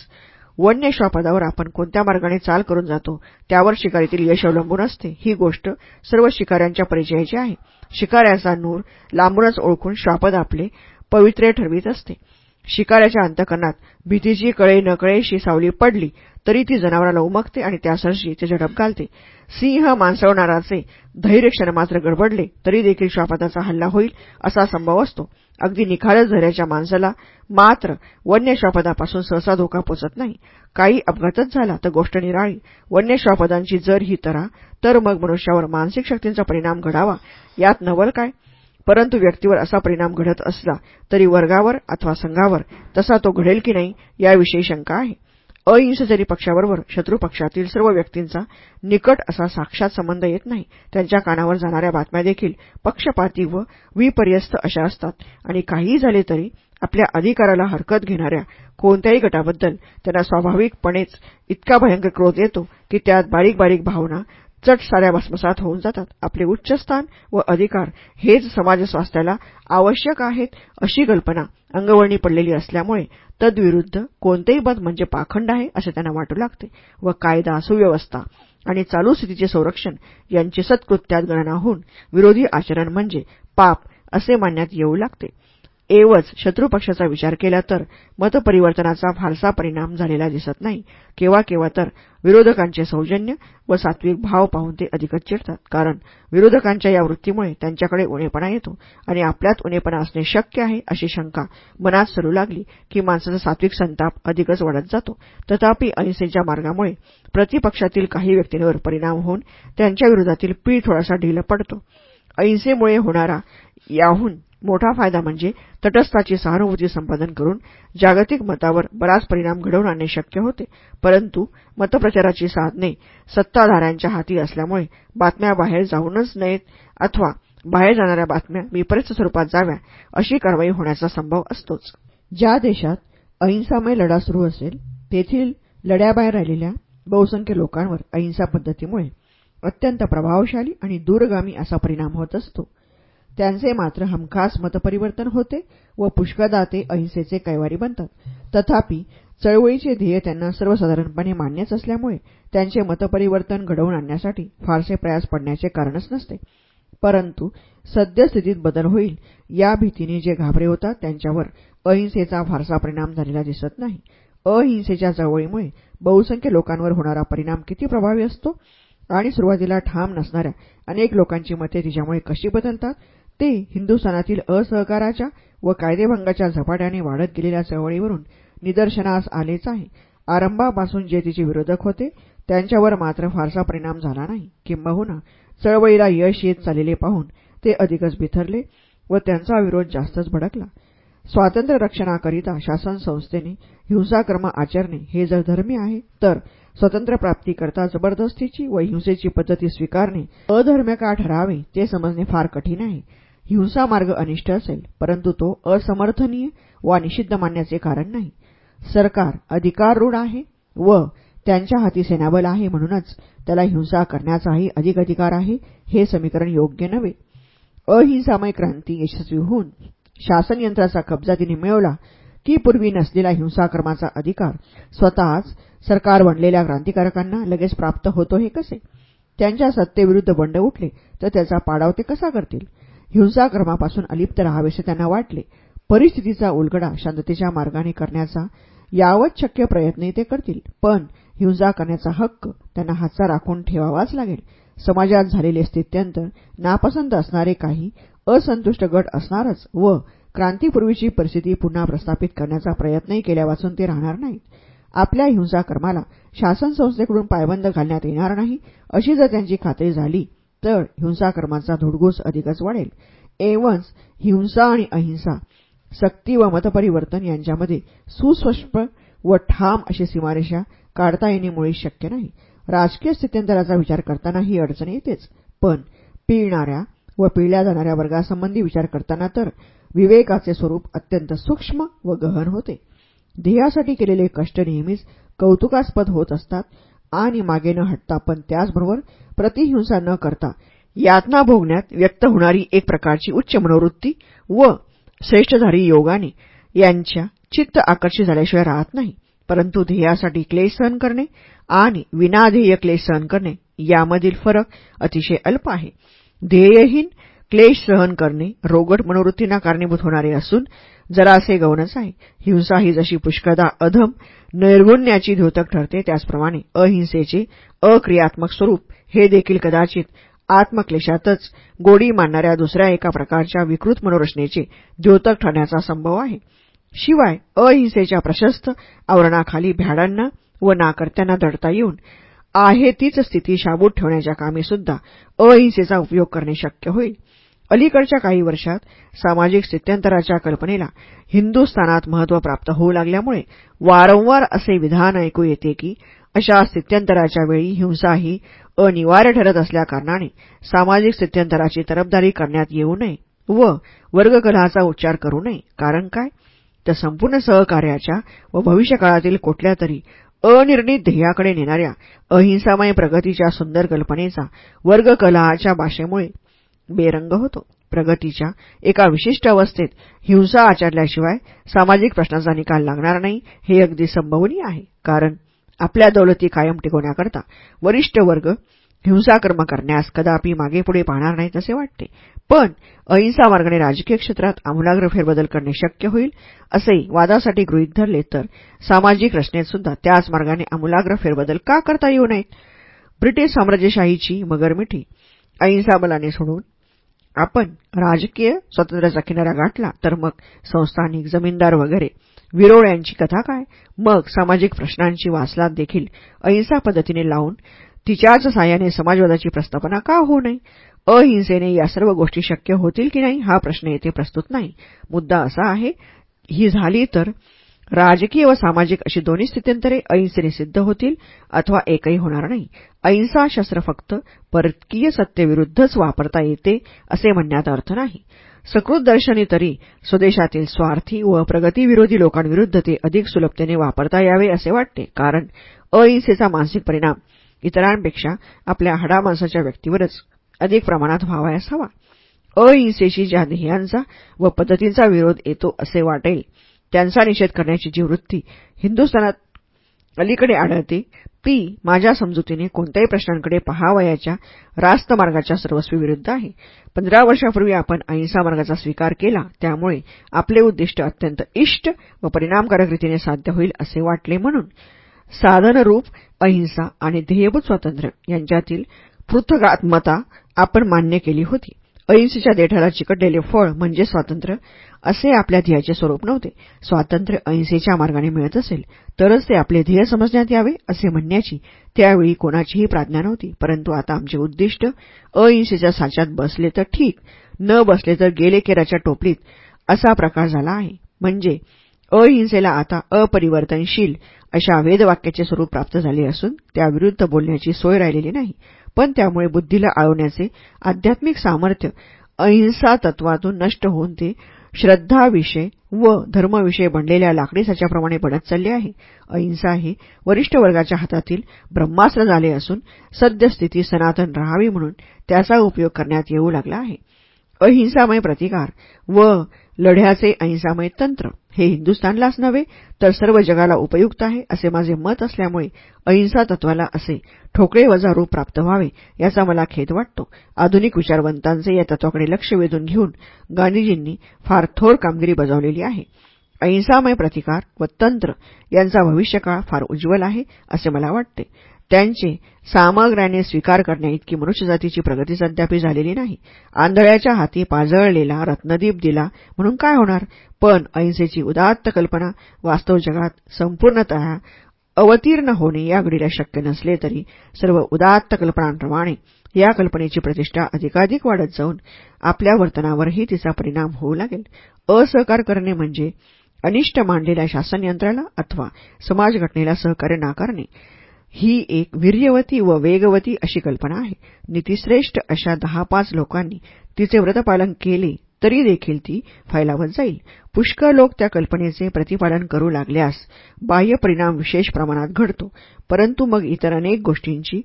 वन्य श्वापदावर आपण कोणत्या मार्गाने चाल करून जातो त्यावर शिकारीतील यश अवलंबून असते. ही गोष्ट सर्व शिकाऱ्यांच्या परिचयाची आहे. शिकाऱ्याचा नूर लांबूनच ओळखून श्वापद आपले पवित्र्य ठरवित असते. शिकाऱ्याच्या अंतकरणात भीतीची कळे नकळेशी सावली पडली तरी ती जनावराला उमगते आणि त्यासरशी ते झडप घालते. सिंह मांसवणाराचे धैर्य क्षणमात्र गडबडले तरी देखील श्वापदाचा हल्ला होईल असा संभव असतो. अगदी निखालच धैर्याच्या माणसाला मात्र वन्य श्वापदापासून सहसा धोका पोचत नाही. काही अपघातच झाला तर गोष्ट निराळी. वन्य श्वापदांची जर ही तरा तर मग मनुष्यावर मानसिक शक्तींचा परिणाम घडावा यात नवल काय? परंतु व्यक्तीवर असा परिणाम घडत असला तरी वर्गावर अथवा संघावर तसा तो घडेल की नाही याविषयी शंका आहे. अहिंसजरी पक्षाबरोबर शत्रुपक्षातील सर्व व्यक्तींचा निकट असा साक्षात संबंध येत नाही. त्यांच्या कानावर जाणाऱ्या बातम्या देखील पक्षपाती व विपर्यस्त अशा असतात. आणि काहीही झाले तरी आपल्या अधिकाराला हरकत घेणाऱ्या कोणत्याही गटाबद्दल त्यांना स्वाभाविकपणेच इतका भयंकर क्रोध येतो की त्यात बारीक बारीक भावना चट साऱ्या भस्मसात होऊन जातात. आपले उच्चस्थान व अधिकार हेच समाज स्वास्थ्याला आवश्यक आहेत अशी कल्पना अंगवळणी पडलेली असल्यामुळे तद्विरुद्ध कोणतेही मत म्हणजे पाखंड आहे असे त्यांना वाटू लागते व कायदा सुव्यवस्था आणि चालू स्थितीचे संरक्षण यांची सत्कृत्यात गणना होऊन विरोधी आचरण म्हणजे पाप असे मानण्यात येऊ लागते. एवज शत्रुपक्षाचा विचार केला तर मतपरिवर्तनाचा फारसा परिणाम झालेला दिसत नाही. केव्हा केव्हा तर विरोधकांचे सौजन्य व सात्विक भाव पाहून ते अधिकच चिडतात. कारण विरोधकांच्या या वृत्तीमुळे त्यांच्याकडे उणेपणा येतो आणि आपल्यात उणेपणा असणे शक्य आहे अशी शंका मनात सरू लागली की माणसाचा सात्विक संताप अधिकच वाढत जातो. तथापि अहिंसेच्या मार्गामुळे प्रतिपक्षातील काही व्यक्तींवर परिणाम होऊन त्यांच्या विरोधातील पीळ थोडासा ढिला पडतो. अहिंसेमुळे होणारा याहून मोठा फायदा म्हणजे तटस्थाची सहानुभूती संपादन करून जागतिक मतावर बराच परिणाम घडवून आणणे शक्य होते. परंतु मतप्रचाराची साधने सत्ताधाऱ्यांच्या हाती असल्यामुळे बातम्या बाहेर जाऊनच नयेत अथवा बाहेर जाणाऱ्या बातम्या विपरीत स्वरूपात जाव्या अशी कारवाई होण्याचा संभव असतोच. ज्या देशात अहिंसामय लढा सुरू असेल तेथील लढ्याबाहेर राहिलेल्या बहुसंख्य लोकांवर अहिंसा पद्धतीमुळे अत्यंत प्रभावशाली आणि दूरगामी असा परिणाम होत असतो. त्यांचे मात्र हमखास मतपरिवर्तन होते व पुष्कदाते अहिंसेचे कैवारी बनतात. तथापि चळवळीचे ध्येय त्यांना सर्वसाधारणपणे मान्यच असल्यामुळे त्यांचे मतपरिवर्तन घडवून आणण्यासाठी फारसे प्रयास पडण्याचे कारणच नसते. परंतु सद्यस्थितीत बदल होईल या भीतीने जे घाबरे होतात त्यांच्यावर अहिंसेचा फारसा परिणाम झालेला दिसत नाही. अहिंसेच्या चळवळीमुळे बहुसंख्य लोकांवर होणारा परिणाम किती प्रभावी असतो? आणि सुरुवातीला ठाम नसणाऱ्या अनेक लोकांची मते तिच्यामुळे कशी बदलतात? ते हिंदुस्थानातील असहकाराच्या व कायदेभंगाच्या झपाट्याने वाढत गेलेल्या चळवळीवरून निदर्शनास आलेच आहे. आरंभापासून जे तिचे विरोधक होते त्यांच्यावर मात्र फारसा परिणाम झाला नाही. किंबहुना चळवळीला यश येत चाललेले पाहून ते अधिकच बिथरले व त्यांचा विरोध जास्तच भडकला. स्वातंत्र्य रक्षणाकरिता शासन संस्थेने हिंसाक्रम आचरणे हे जर धर्मी आहे तर स्वातंत्र्यप्राप्तीकरता जबरदस्तीची व हिंसेची पद्धती स्वीकारणे अधर्म्य का ठरावे ते समजणे फार कठीण आहे. हिंसा मार्ग अनिष्ट असेल परंतु तो असमर्थनीय वा निषिद्ध मानण्याचे कारण नाही. सरकार अधिकार ऋण आहे व त्यांच्या हाती सेनाबल आहे म्हणूनच त्याला हिंसा करण्याचाही अधिक अधिकार आहे हे समीकरण योग्य नव्हे. अहिंसामय क्रांती यशस्वी होऊन शासन यंत्राचा कब्जा तिने मिळवला की पूर्वी नसलेला हिंसाक्रमाचा अधिकार स्वतःच सरकार बनलेल्या क्रांतिकारकांना लगेच प्राप्त होतो हे कसे? त्यांच्या सत्तेविरुद्ध बंड उठले तर त्याचा पाडाव ते कसा करतील? हिंसाक्रमापासून अलिप्त राहावेसे त्यांना वाटले. परिस्थितीचा उलगडा शांततेच्या मार्गाने करण्याचा यावत शक्य प्रयत्नही ते करतील. पण हिंसा करण्याचा हक्क त्यांना हातचा राखून ठेवावाच लागेल. समाजात झालेले स्थित्यंतर नापसंत असणारे काही असंतुष्ट गट असणारच व क्रांतीपूर्वीची परिस्थिती पुन्हा प्रस्थापित करण्याचा प्रयत्नही केल्यावाचून ते राहणार नाहीत. आपल्या हिंसाकर्माला शासन संस्थेकडून पायबंद घालण्यात येणार नाही अशी जर त्यांची खात्री झाली तर हिंसाक्रमाचा धुडगूस अधिकच वाढेल. एवंच हिंसा आणि अहिंसा सक्ती व मतपरिवर्तन यांच्यामध्ये सुस्पष्ट व ठाम अशी सीमारेषा काढता येणे मुळीच शक्य नाही. राजकीय स्थित्यंतराचा विचार करताना ही अडचण येतेच. पण पिळणाऱ्या व पिळल्या जाणाऱ्या वर्गासंबंधी विचार करताना तर विवेकाचे स्वरूप अत्यंत सूक्ष्म व गहन होते. ध्येयासाठी केलेले कष्ट नेहमीच कौतुकास्पद होत असतात. आणि मागे न हटता पण त्याचबरोबर प्रतिहिंसा न करता यातना भोगण्यात व्यक्त होणारी एक प्रकारची उच्च मनोवृत्ती व श्रेष्ठधारी योगाने यांच्या चित्त आकर्षित झाल्याशिवाय राहत नाही. परंतु ध्येयासाठी क्लेश सहन करणे आणि विनाध्येय क्लेश सहन करणे यामधील फरक अतिशय अल्प आहे. ध्येयहीन क्लेश सहन करणे रोगट मनोवृत्तींना कारणीभूत होणारे असून जरासे गौणच आहे. हिंसा ही जशी पुष्कळदा अधम नैर्गुण्याची द्योतक ठरते त्याचप्रमाणे अहिंसेचे अक्रियात्मक स्वरूप हे देखील कदाचित आत्मक्लेशातच गोडी मानणाऱ्या दुसऱ्या एका प्रकारच्या विकृत मनोरचनेचे द्योतक ठरण्याचा संभव आहे. शिवाय अहिंसेच्या प्रशस्त आवरणाखाली भ्याडांना व नाकर्त्यांना दडता येऊन आहे तीच स्थिती शाबूत ठेवण्याच्या कामी सुद्धा अहिंसेचा उपयोग करणे शक्य होईल. अलीकडच्या काही वर्षात सामाजिक स्थित्यंतराच्या कल्पनेला हिंदुस्थानात महत्त्व प्राप्त होऊ लागल्यामुळे वारंवार असे विधान ऐकू येते की अशा स्थित्यंतराच्या वेळी हिंसा ही अनिवार्य ठरत असल्याकारणाने सामाजिक स्थित्यंतराची तरफदारी करण्यात येऊ नये व वर्गकलहाचा उच्चार करू नये. कारण काय? तर संपूर्ण सहकार्याच्या व भविष्यकाळातील कुठल्या तरी अनिर्णित ध्येयाकडे नेणाऱ्या अहिंसामय प्रगतीच्या सुंदर कल्पनेचा वर्गकलहाच्या भाषेमुळे बेरंग होतो. प्रगतीच्या एका विशिष्ट अवस्थेत हिंसा आचरल्याशिवाय सामाजिक प्रश्नाचा निकाल लागणार नाही हे अगदी संभवनीय आहे. कारण आपल्या दौलती कायम टिकवण्याकरता वरिष्ठ वर्ग हिंसाकर्म करण्यास कदापि मागेपुढे पाहणार नाहीत असे वाटते. पण अहिंसा मार्गाने राजकीय क्षेत्रात आमूलाग्र फेरबदल करणे शक्य होईल असे वादासाठी गृहीत धरले तर सामाजिक रचनेत सुद्धा त्याच मार्गाने आमूलाग्र फेरबदल का करता येऊ नयेत? ब्रिटिश साम्राज्यशाहीची मगरमिठी अहिंसा बलाने सोडून आपण राजकीय स्वातंत्र्याचा किनारा गाठला तर मग संस्थानिक जमीनदार वगैरे विरोळ यांची कथा काय? मग सामाजिक प्रश्नांची वासलात देखील अहिंसा पद्धतीने लावून तिच्याच साह्याने समाजवादाची प्रस्थापना का होऊ नये? अहिंसेने या सर्व गोष्टी शक्य होतील की नाही? हा प्रश्न येथे प्रस्तुत नाही. मुद्दा असा आहे ही झाली तर राजकीय व सामाजिक अशी दोन्ही स्थित्यंतरे अहिंसेने सिद्ध होतील अथवा एकही होणार नाही. अहिंसा शस्त्र फक्त परकीय सत्तेविरुद्धच वापरता येते असे म्हणण्यात अर्थ नाही. सकृत दर्शनी तरी स्वदेशातील स्वार्थी व प्रगतीविरोधी लोकांविरुद्ध ते अधिक सुलभतेने वापरता यावे असे वाटते. कारण अहिंसेचा मानसिक परिणाम इतरांपेक्षा आपल्या हाडामाणसाच्या व्यक्तीवरच अधिक प्रमाणात व्हावायास हवा. अहिंसेशी ज्या ध्येयांचा व पद्धतींचा विरोध येतो असे वाटेल त्यांचा निषेध करण्याची जी वृत्ती हिंदुस्थानात अलीकडे आढळते ती माझ्या समजुतीने कोणत्याही प्रश्नांकडे पहावयाच्या रास्त मार्गाच्या सर्वस्वी विरुद्ध आहे. पंधरा वर्षापूर्वी आपण अहिंसा मार्गाचा स्वीकार केला त्यामुळे आपले उद्दिष्ट अत्यंत इष्ट व परिणामकारक रीतीने साध्य होईल असे वाटले म्हणून साधनरूप अहिंसा आणि ध्येयभूत स्वातंत्र्य यांच्यातील पृथगात्मता आपण मान्य केली होती. अहिंसेच्या देठाला चिकटलेले फळ म्हणजे स्वातंत्र्य असे आपल्या ध्येयाचे स्वरूप नव्हते. स्वातंत्र्य अहिंसेच्या मार्गाने मिळत असेल तरच ते आपले ध्येय समजण्यात यावे असे म्हणण्याची त्यावेळी कोणाचीही प्रार्थना नव्हती. परंतु आता आमचे उद्दिष्ट अहिंसेच्या साच्यात बसले तर ठीक न बसले तर गेले केराच्या टोपलीत असा प्रकार झाला आहे. म्हणजे अहिंसेला आता अपरिवर्तनशील अशा वेदवाक्याचे स्वरूप प्राप्त झाले असून त्याविरुद्ध बोलण्याची सोय राहिलेली नाही. पण त्यामुळे बुद्धीला आळवण्याचे आध्यात्मिक सामर्थ्य अहिंसा तत्वातून नष्ट होऊन ते श्रद्धाविषय व धर्मविषय बनलेल्या लाकडी साच्याप्रमाणे बनत चालले आहे. अहिंसा हे वरिष्ठ वर्गाच्या हातातील ब्रह्मास्त्र झाले असून सद्यस्थिती सनातन राहावी म्हणून त्याचा उपयोग करण्यात येऊ लागला आहे. अहिंसामय प्रतिकार व लढ्याचे अहिंसामय तंत्र. हे हिंदुस्थानलाच नव्हे तर सर्व जगाला उपयुक्त आहे असे माझे मत असल्यामुळे अहिंसा तत्वाला असे ठोकळे वजा रूप प्राप्त व्हावे याचा मला खेद वाटतो. आधुनिक विचारवंतांचे या तत्वाकडे लक्ष वेधून घेऊन गांधीजींनी फार थोर कामगिरी बजावलेली आहे. अहिंसामय प्रतिकार व तंत्र यांचा भविष्यकाळ फार उज्ज्वल आहे असे मला वाटते. त्यांचे सामग्र्याने स्वीकार करण्याइतकी मनुष्यजातीची प्रगती सद्यापी झालेली नाही. आंधळ्याच्या हाती पाजळलेला रत्नदीप दिला म्हणून काय होणार? पण अहिंसेची उदात्त कल्पना वास्तव जगात संपूर्णत अवतीर्ण होणे या घडीला शक्य नसले तरी सर्व उदात्त कल्पनांप्रमाणे या कल्पनेची प्रतिष्ठा अधिकाधिक वाढत जाऊन आपल्या वर्तनावरही तिचा परिणाम होऊ लागेल. असहकार करणे म्हणजे अनिष्ट मांडलेल्या शासनयंत्राला अथवा समाजघटनेला सहकार्य नाकारणे. ही एक वीर्यवती व वेगवती अशी कल्पना आहे. नीतीश्रेष्ठ अशा दहा पाच लोकांनी तिचे व्रतपालन केले तरी देखील ती फैलावत जाईल. पुष्कळ लोक त्या कल्पनेचे प्रतिपालन करू लागल्यास बाह्य परिणाम विशेष प्रमाणात घडतो. परंतु मग इतर अनेक गोष्टींची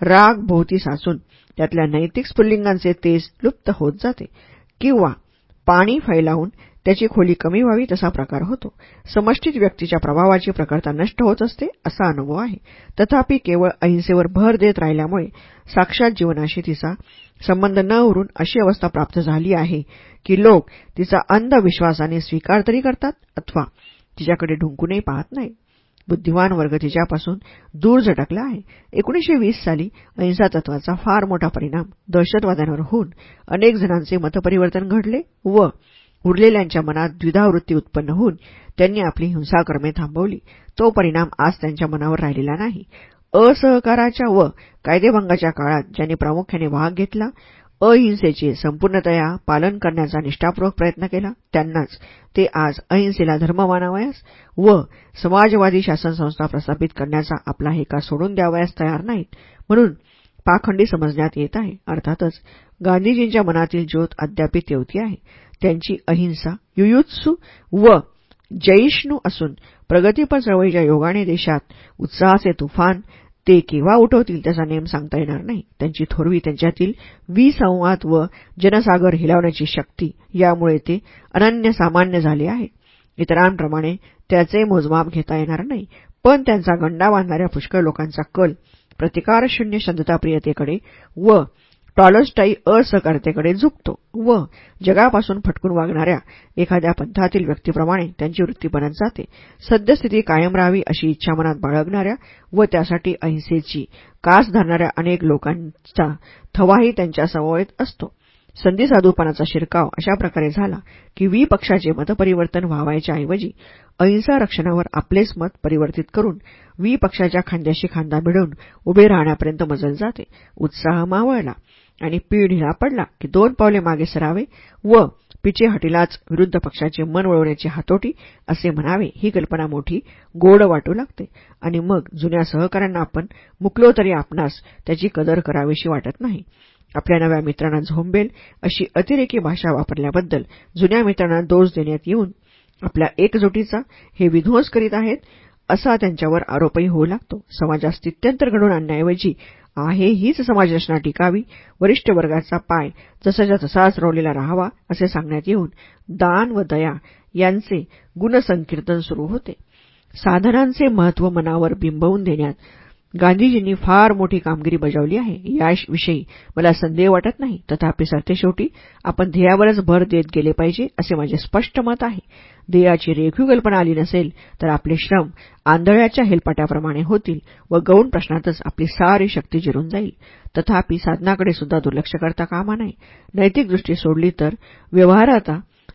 राग भोवती साचून त्यातल्या नैतिक स्फुल्लिंगांचे तेज लुप्त होत जाते. किंवा पाणी फैलावून त्याची खोली कमी व्हावी तसा प्रकार होतो. समष्टीत व्यक्तीच्या प्रभावाची प्रखरता नष्ट होत असते असा अनुभव आहे. तथापि केवळ अहिंसेवर भर देत राहिल्यामुळे साक्षात जीवनाशी तिचा संबंध न उरून अशी अवस्था प्राप्त झाली आहे की लोक तिचा अंधविश्वासाने स्वीकार तरी करतात अथवा तिच्याकडे ढुंकूनही पाहत नाही. बुद्धिवान वर्ग तिच्यापासून दूर झटकला आहे. एकोणीशे वीस साली अहिंसा तत्वाचा फार मोठा परिणाम दहशतवाद्यांवर होऊन अनेक जणांचे मतपरिवर्तन घडले व उरलेल्यांच्या मनात द्विधावृत्ती उत्पन्न होऊन त्यांनी आपली हिंसाकर्मे थांबवली. तो परिणाम आज त्यांच्या मनावर राहिलेला नाही. असहकाराच्या व कायदेभंगाच्या काळात ज्यांनी प्रामुख्याने भाग घेतला अहिंसेचे संपूर्णतया पालन करण्याचा निष्ठापूर्वक प्रयत्न केला त्यांनाच ते आज अहिंसेला धर्म मानावयास व समाजवादी शासन संस्था प्रस्थापित करण्याचा आपला हेका सोडून द्यावयास तयार नाहीत म्हणून पाखंडी समजण्यात येत आहे. अर्थातच गांधीजींच्या मनातील ज्योत अद्यापित तेवती आहे. त्यांची अहिंसा युयुत्सू व जैष्णू असून प्रगतीपर चळवळीच्या योगाने देशात उत्साहाचे तुफान ते केव्हा उठवतील त्याचा नेम सांगता येणार नाही. त्यांची थोरवी त्यांच्यातील विसंवाद व जनसागर हिलावण्याची शक्ती यामुळे ते अनन्यसामान्य झाले आहे. इतरांप्रमाणे त्याचे मोजमाप घेता येणार नाही. पण त्यांचा गंडा बांधणाऱ्या पुष्कळ लोकांचा कल प्रतिकारशून्य शांतताप्रियतेकडे व टॉलस्टाई असहकार्यतेकडे झुकतो व जगापासून फटकून वागणाऱ्या एखाद्या पंथातील व्यक्तीप्रमाणे त्यांची वृत्ती बनत जाते. सद्यस्थिती कायम राहावी अशी इच्छा मनात बाळगणाऱ्या व त्यासाठी अहिंसेची कास धरणाऱ्या अनेक लोकांचा थवाही त्यांच्या समवेत असतो. संधीसाधूपणाचा शिरकाव अशा प्रकारे झाला की वी पक्षाचे मतपरिवर्तन व्हावायच्या ऐवजी अहिंसा रक्षणावर आपलेच मत परिवर्तित करून वी पक्षाच्या खांद्याशी खांदा भिडवून उभे राहण्यापर्यंत मजल जाते. उत्साह मावळला. आणि पीळ ढिला पडला की दोन पावले मागे सरावे व पिचेहटीलाच विरुद्ध पक्षाचे मन वळवण्याची हातोटी असे म्हणावे ही कल्पना मोठी गोड वाटू लागते. आणि मग जुन्या सहकाऱ्यांना आपण मुकलो तरी आपणास त्याची कदर करावीशी वाटत नाही. आपल्या नव्या मित्रांना झोंबेल अशी अतिरेकी भाषा वापरल्याबद्दल जुन्या मित्रांना दोष देण्यात येऊन आपल्या एकजुटीचा हे विध्वंस करीत आहेत असा त्यांच्यावर आरोपही होऊ लागतो. समाजात स्थित्यंतर घडून आणण्याऐवजी आहे हीच समाजरचना टिकावी वरिष्ठ वर्गाचा पाय जसाच्या तसाच रोवलेला राहावा असे सांगण्यात येऊन दान व दया यांचे गुणसंकीर्तन सुरू होते. साधनांचे महत्त्व मनावर बिंबवून देण्यात गांधीजींनी फार मोठी कामगिरी बजावली आहे. याविषयी मला संदेह वाटत नाही. तथापि सरतेशेवटी आपण ध्येयावरच भर देत गेले पाहिजे असे माझे स्पष्ट मत आहे. ध्येयाची रेखीव कल्पना आली नसेल तर आपले श्रम आंधळ्याच्या हेलपाट्याप्रमाणे होतील व गौण प्रश्नातच आपली सारी शक्ती जिरून जाईल. तथापि साधनाकडे सुद्धा दुर्लक्ष करता कामा नये. नैतिक दृष्टी सोडली तर व्यवहारात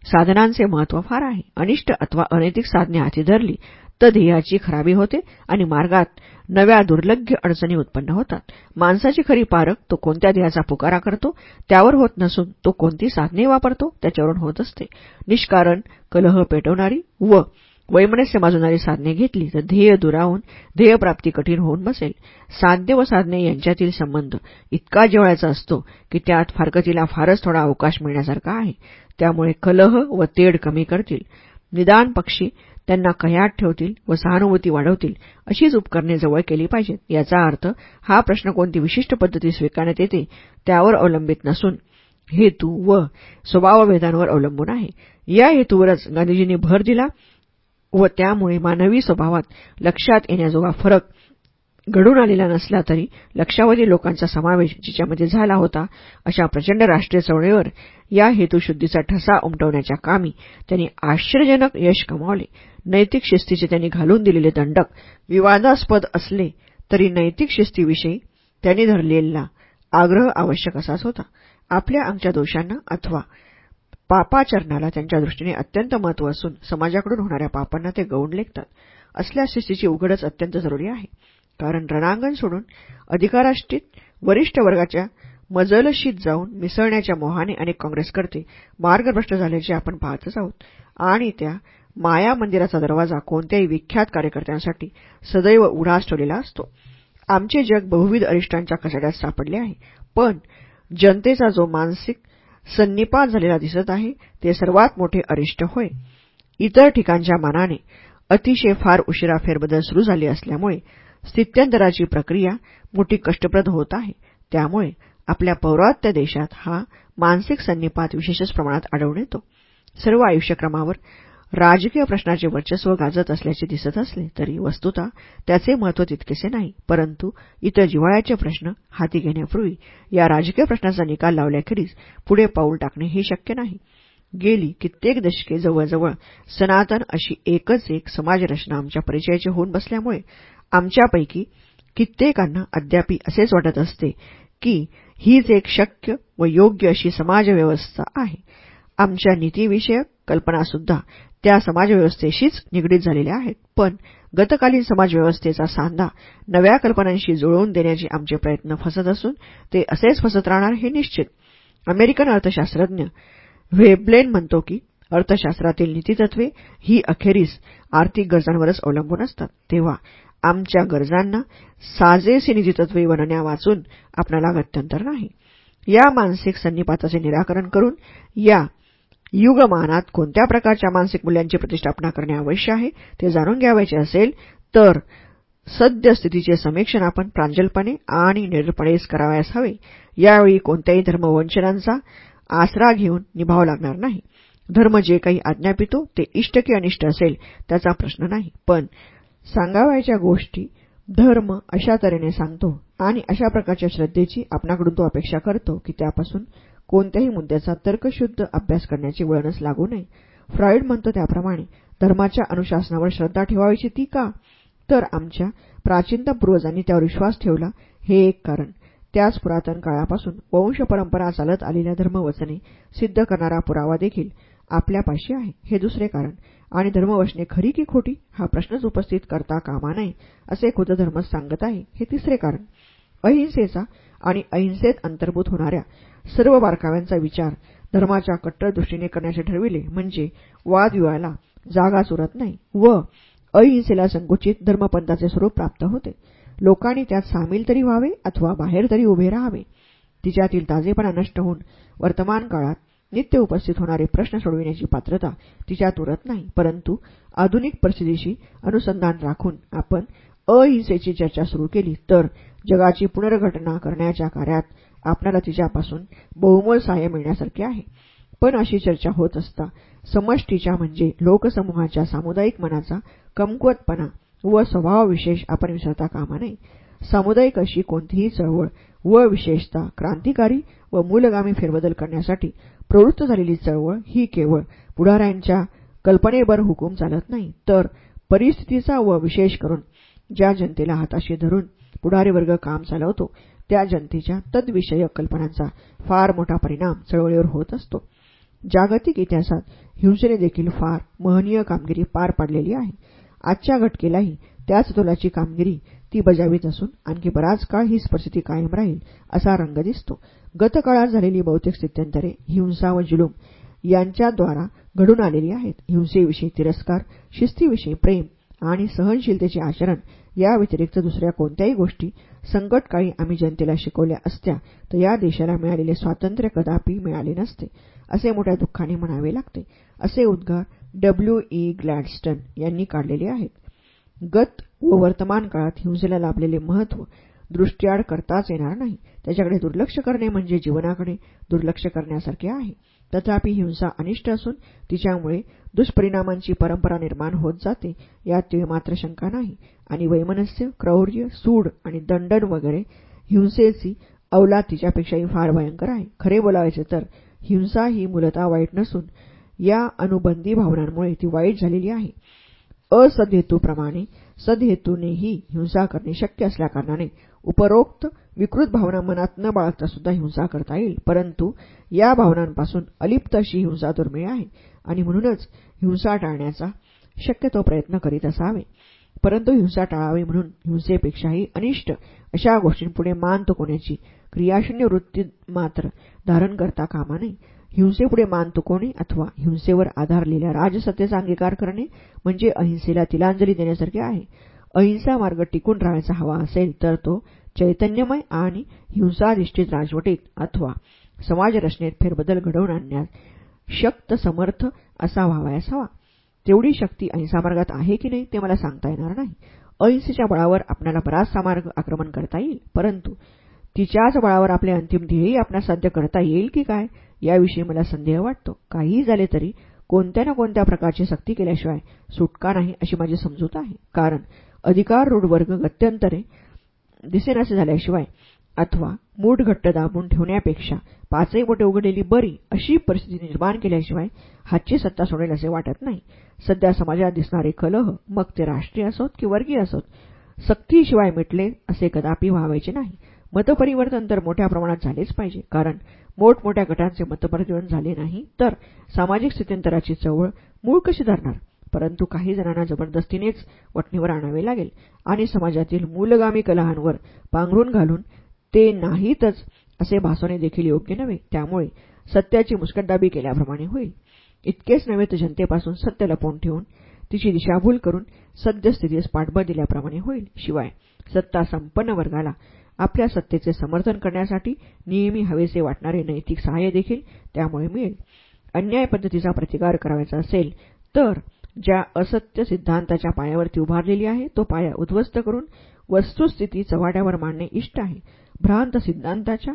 साधनांचे महत्त्व फार आहे. अनिष्ट अथवा अनैतिक साधने हाती धरली ध्येयाची खराबी होते आणि मार्गात नव्या दुर्लभ्य अडचणी उत्पन्न होतात. माणसाची खरी पारख तो कोणत्या ध्येयाचा पुकारा करतो त्यावर होत नसून तो कोणती साधने वापरतो त्याच्यावरून होत असते. निष्कारण कलह पेटवणारी व वैमनस्य माजवणारी साधने घेतली तर ध्येय दुरावून ध्येयप्राप्ती कठीण होऊन बसेल. साध्य व साधने यांच्यातील संबंध इतका जिव्हाळ्याचा असतो की त्यात फारकतीला फारच थोडा अवकाश मिळण्यासारखा आहे. त्यामुळे कलह व तेढ कमी करतील. निदान पक्षी त्यांना कयात ठेवतील व सहानुभूती वाढवतील अशीच उपकरणे जवळ केली पाहिजेत. याचा अर्थ हा प्रश्न कोणती विशिष्ट पद्धती स्वीकारण्यात येते त्यावर अवलंबित नसून हेतू व स्वभावभेदांवर अवलंबून आहे. या हेतूवरच गांधीजींनी भर दिला व त्यामुळे मानवी स्वभावात लक्षात येण्याजोगा फरक घडून आलेला नसला तरी लक्षावधी लोकांचा समावेश जिच्यामध्ये झाला होता अशा प्रचंड राष्ट्रीय चळवळीवर या हेतुशुद्धीचा ठसा उमटवण्याच्या कामी त्यांनी आश्चर्यजनक यश कमावले नैतिक शिस्तीचे त्यांनी घालून दिलेले दंडक विवादास्पद असले तरी नैतिक शिस्तीविषयी त्यांनी धरलेला आग्रह आवश्यक असाच होता. आपल्या आमच्या दोषांना अथवा पापाचरणाला त्यांच्या दृष्टीने अत्यंत महत्त्व असून समाजाकडून होणाऱ्या पापांना ते गौण लेखतात. असल्या शिस्तीची उघडच अत्यंत जरुरी आहे. कारण रणांगण सोडून अधिकाराष्टीत वरिष्ठ वर्गाच्या मजलशीत जाऊन मिसळण्याच्या मोहाने अनेक काँग्रेसकर्ते मार्गभ्रष्ट झाल्याचे आपण पाहतच आहोत. आणि त्या माया मंदिराचा दरवाजा कोणत्याही विख्यात कार्यकर्त्यांसाठी सदैव उघडाच ठेवलेला असतो. आमचे जग बहुविध अरिष्टांच्या कचड्यात सापडले आहे. पण जनतेचा जो मानसिक संनिपात झालेला दिसत आहे ते सर्वात मोठे अरिष्ट होय. इतर ठिकाणच्या मानाने अतिशय फार उशिरा फेरबदल सुरू झाले असल्यामुळे स्थित्यंतराची प्रक्रिया मोठी कष्टप्रद होत आहे. त्यामुळे आपल्या पौरात्य देशात हा मानसिक संनिपात विशेषच प्रमाणात आढळून येतो. सर्व आयुष्यक्रमावर राजकीय प्रश्नाचे वर्चस्व गाजत असल्याचे दिसत असले तरी वस्तुता त्याचे महत्त्व तितकेसे नाही. परंतु इतर जिव्हाळ्याचे प्रश्न हाती घेण्यापूर्वी या राजकीय प्रश्नाचा निकाल लावल्याखेरीज पुढे पाऊल टाकणे हे शक्य नाही. गेली कित्येक दशके जवळजवळ सनातन अशी एकच एक समाजरचना आमच्या परिचयाची होऊन बसल्यामुळे आमच्यापैकी कित्येकांना अद्यापी असेच वाटत असते की हीच एक शक्य व योग्य अशी समाजव्यवस्था आहे. आमच्या नीतीविषयक कल्पनासुद्धा त्या समाजव्यवस्थेशीच निगडीत झालेल्या आहेत. पण गतकालीन समाजव्यवस्थेचा सांधा नव्या कल्पनांशी जुळवून देण्याचे आमचे प्रयत्न फसत असून ते असेच फसत राहणार हे निश्चित. अमेरिकन अर्थशास्त्रज्ञ व्हेब्लेन म्हणतो की अर्थशास्त्रातील नीतीतत्वे ही अखेरीस आर्थिक गरजांवरच अवलंबून असतात. तेव्हा आमच्या गरजांना साजेसे नीतीतत्वे बनण्या वाचून आपणाला गत्यंतर नाही. या मानसिक संनिपाताचे निराकरण करून या युगमानात कोणत्या प्रकारच्या मानसिक मूल्यांची प्रतिष्ठापना करणे आवश्यक आहे ते जाणून घ्यावायचे असेल तर सद्यस्थितीचे समीक्षण आपण प्रांजलपणे आणि निरपणेच करावयास हवे. यावेळी कोणत्याही धर्मवंचनांचा आसरा घेऊन निभाव लागणार नाही. धर्म जे काही आज्ञापितो ते इष्ट की अनिष्ट असेल त्याचा प्रश्न नाही. पण सांगावयाच्या गोष्टी धर्म अशा तऱ्हेने सांगतो आणि अशा प्रकारच्या श्रद्धेची आपणाकडून तो अपेक्षा करतो की त्यापासून कोणत्याही मुद्द्याचा तर्कशुद्ध अभ्यास करण्याची वळणच लागू नये. फ्रॉइड म्हणतो त्याप्रमाणे धर्माच्या अनुशासनावर श्रद्धा ठेवावीची ती का? तर आमच्या प्राचीनतम पूर्वजांनी त्यावर विश्वास ठेवला हे एक कारण. त्याच पुरातन काळापासून वंश परंपरा चालत आलेल्या धर्मवचने सिद्ध करणारा पुरावा देखील आपल्यापाशी आहे. हे दुसरे कारण. आणि धर्मवचने खरी की खोटी हा प्रश्नच उपस्थित करता कामा नये असे खुद धर्मच सांगत आहे. हे तिसरे कारण. अहिंसेचा आणि अहिंसेत अंतर्भूत होणाऱ्या सर्व बारकाव्यांचा विचार धर्माच्या कट्टर दृष्टीने करण्याचे ठरविले म्हणजे वादविवाहाला जागाच उरत नाही व अहिंसेला संकुचित धर्मपंथाचे स्वरूप प्राप्त होते. लोकांनी त्यात सामील तरी व्हावे अथवा बाहेर तरी उभे राहावे. तिच्यातील ताजेपणा नष्ट होऊन वर्तमान काळात नित्य उपस्थित होणारे प्रश्न सोडविण्याची पात्रता तिच्यात उरत नाही. परंतु आधुनिक परिस्थितीशी अनुसंधान राखून आपण अहिंसेची चर्चा सुरू केली तर जगाची पुनर्घटना करण्याच्या कार्यात आपल्याला तिच्यापासून बहुमोल सहाय्य मिळण्यासारखे आहे. पण अशी चर्चा होत असता समष्टीच्या म्हणजे लोकसमूहाच्या सामुदायिक मनाचा कमकुवतपणा व स्वभावविशेष आपण विसरता कामा नये. सामुदायिक अशी कोणतीही चळवळ व विशेषतः क्रांतिकारी व मूलगामी फेरबदल करण्यासाठी प्रवृत्त झालेली चळवळ ही केवळ पुढाऱ्यांच्या कल्पनेबर हुकूम चालत नाही तर परिस्थितीचा व विशेष करून ज्या जनतेला हाताशी धरून पुढारी वर्ग काम चालवतो त्या जनतेच्या तद्विषयक कल्पनांचा फार मोठा परिणाम चळवळीवर होत असतो. जागतिक इतिहासात हिंसेने देखील फार महनीय कामगिरी पार पाडलेली आहे. आजच्या घटकेलाही त्याच तोलाची कामगिरी ती बजावीत असून आणखी बराच काळ ही परिस्थिती कायम राहील असा रंग दिसतो. गतकाळात झालेली बहुतेक स्थित्यंतरे हिंसा व जुलूम यांच्याद्वारा घडून आलेली आहेत. हिंसेविषयी तिरस्कार शिस्तीविषयी प्रेम आणि सहनशीलतेचे आचरण या व्यतिरिक्त दुसऱ्या कोणत्याही गोष्टी संकटकाळी आम्ही जनतेला शिकवल्या असत्या तर या देशाला मिळालेले स्वातंत्र्य कदापि मिळाले नसते असे मोठ्या दुःखाने म्हणावे लागते. असे उद्गार डब्ल्यू ई ग्लॅडस्टन यांनी काढलेले आहेत. गत व वर्तमान काळात हिंसेला लाभलेले महत्त्व दृष्टीआड करताच येणार नाही. त्याच्याकडे दुर्लक्ष करणे म्हणजे जीवनाकडे दुर्लक्ष करण्यासारखे आहे. तथापि हिंसा अनिष्ट असून तिच्यामुळे दुष्परिणामांची परंपरा निर्माण होत जाते यात मात्र शंका नाही. आणि वैमनस्य क्रौर्य सूड आणि दंडन वगैरे हिंसेची अवलाद तिच्यापेक्षाही फार भयंकर आहे. खरे बोलायचे तर हिंसा ही मूलतः वाईट नसून या अनुबंधी भावनांमुळे ती वाईट झालेली आहे. असदहेतूप्रमाणे सदहेतूनेही हिंसा करणे शक्य असल्याकारणाने उपरोक्त विकृत भावना मनात न बाळगता सुद्धा हिंसा करता येईल. परंतु या भावनांपासून अलिप्त अशी हिंसा दुर्मिळ आहे आणि म्हणूनच हिंसा टाळण्याचा शक्यतो प्रयत्न करीत असावे. परंतु हिंसा टाळावी म्हणून हिंसेपेक्षाही अनिष्ट अशा गोष्टींपुढे मान तुकवण्याची क्रियाशून्य वृत्ती मात्र धारण करता कामा नये. हिंसेपुढे मान तुकवणे अथवा हिंसेवर आधारलेल्या राजसत्तेचा अंगीकार करणे म्हणजे अहिंसेला तिलांजली देण्यासारखे आहे. अहिंसा मार्ग टिकून राहायचा हवा असेल तर तो चैतन्यमय आणि हिंसाधिष्ठित राजवटीत अथवा समाजरचनेत फेरबदल घडवून आणण्यात शक्त समर्थ असा व्हावायस हवा. तेवढी शक्ती अहिंसा मार्गात आहे की नाही ते मला सांगता येणार नाही. अहिंसेच्या बळावर आपल्याला बराचसा मार्ग आक्रमण करता येईल परंतु तिच्याच बळावर आपले अंतिम ध्येयही आपणास साध्य करता येईल की काय? याविषयी मला संदेह वाटतो. काहीही झाले तरी कोणत्या ना कोणत्या प्रकारची सक्ती केल्याशिवाय सुटका नाही अशी माझी समजूत आहे. कारण अधिकार रूढ वर्ग गत्यंतरे दिसेनासे झाल्याशिवाय अथवा मूठ घट्ट दाबून ठेवण्यापेक्षा पाचही बोटे उघडलेली बरी अशी परिस्थिती निर्माण केल्याशिवाय हातची सत्ता सोडेल असे वाटत नाही. सध्या समाजात दिसणारे कलह मग ते राष्ट्रीय असोत की वर्गीय असोत सक्तीशिवाय मिटले असे कदापि व्हावायचे नाही. मतपरिवर्तन तर मोठ्या प्रमाणात झालेच पाहिजे. कारण मोठमोठ्या गटांचे मतपरिवर्तन झाले नाही तर सामाजिक स्थित्यंतराची चवळ मूळ कशी धरणार? परंतु काही जणांना जबरदस्तीनेच वटणीवर आणावे लागेल आणि समाजातील मूलगामी कलहांवर पांघरून घालून ते नाहीतच असे भासवणे देखील योग्य नव्हे. त्यामुळे सत्याची मुस्कटदाबी केल्याप्रमाणे होईल. इतकेच नव्हे तर जनतेपासून सत्य लपवून ठेवून तिची दिशाभूल करून सद्यस्थितीस पाठबळ दिल्याप्रमाणे होईल. शिवाय सत्ता संपन्न वर्गाला आपल्या सत्तेचे समर्थन करण्यासाठी नेहमी हवेसे वाटणारे नैतिक सहाय्य देखील त्यामुळे मिळेल. अन्याय पद्धतीचा प्रतिकार करावायचा असेल तर ज्या असत्य सिद्धांताच्या पायावरती उभारलेली आहे तो पाया उद्ध्वस्त करून वस्तुस्थिती चव्हाट्यावर मांडणे इष्ट आहे. भ्रांत सिद्धांताच्या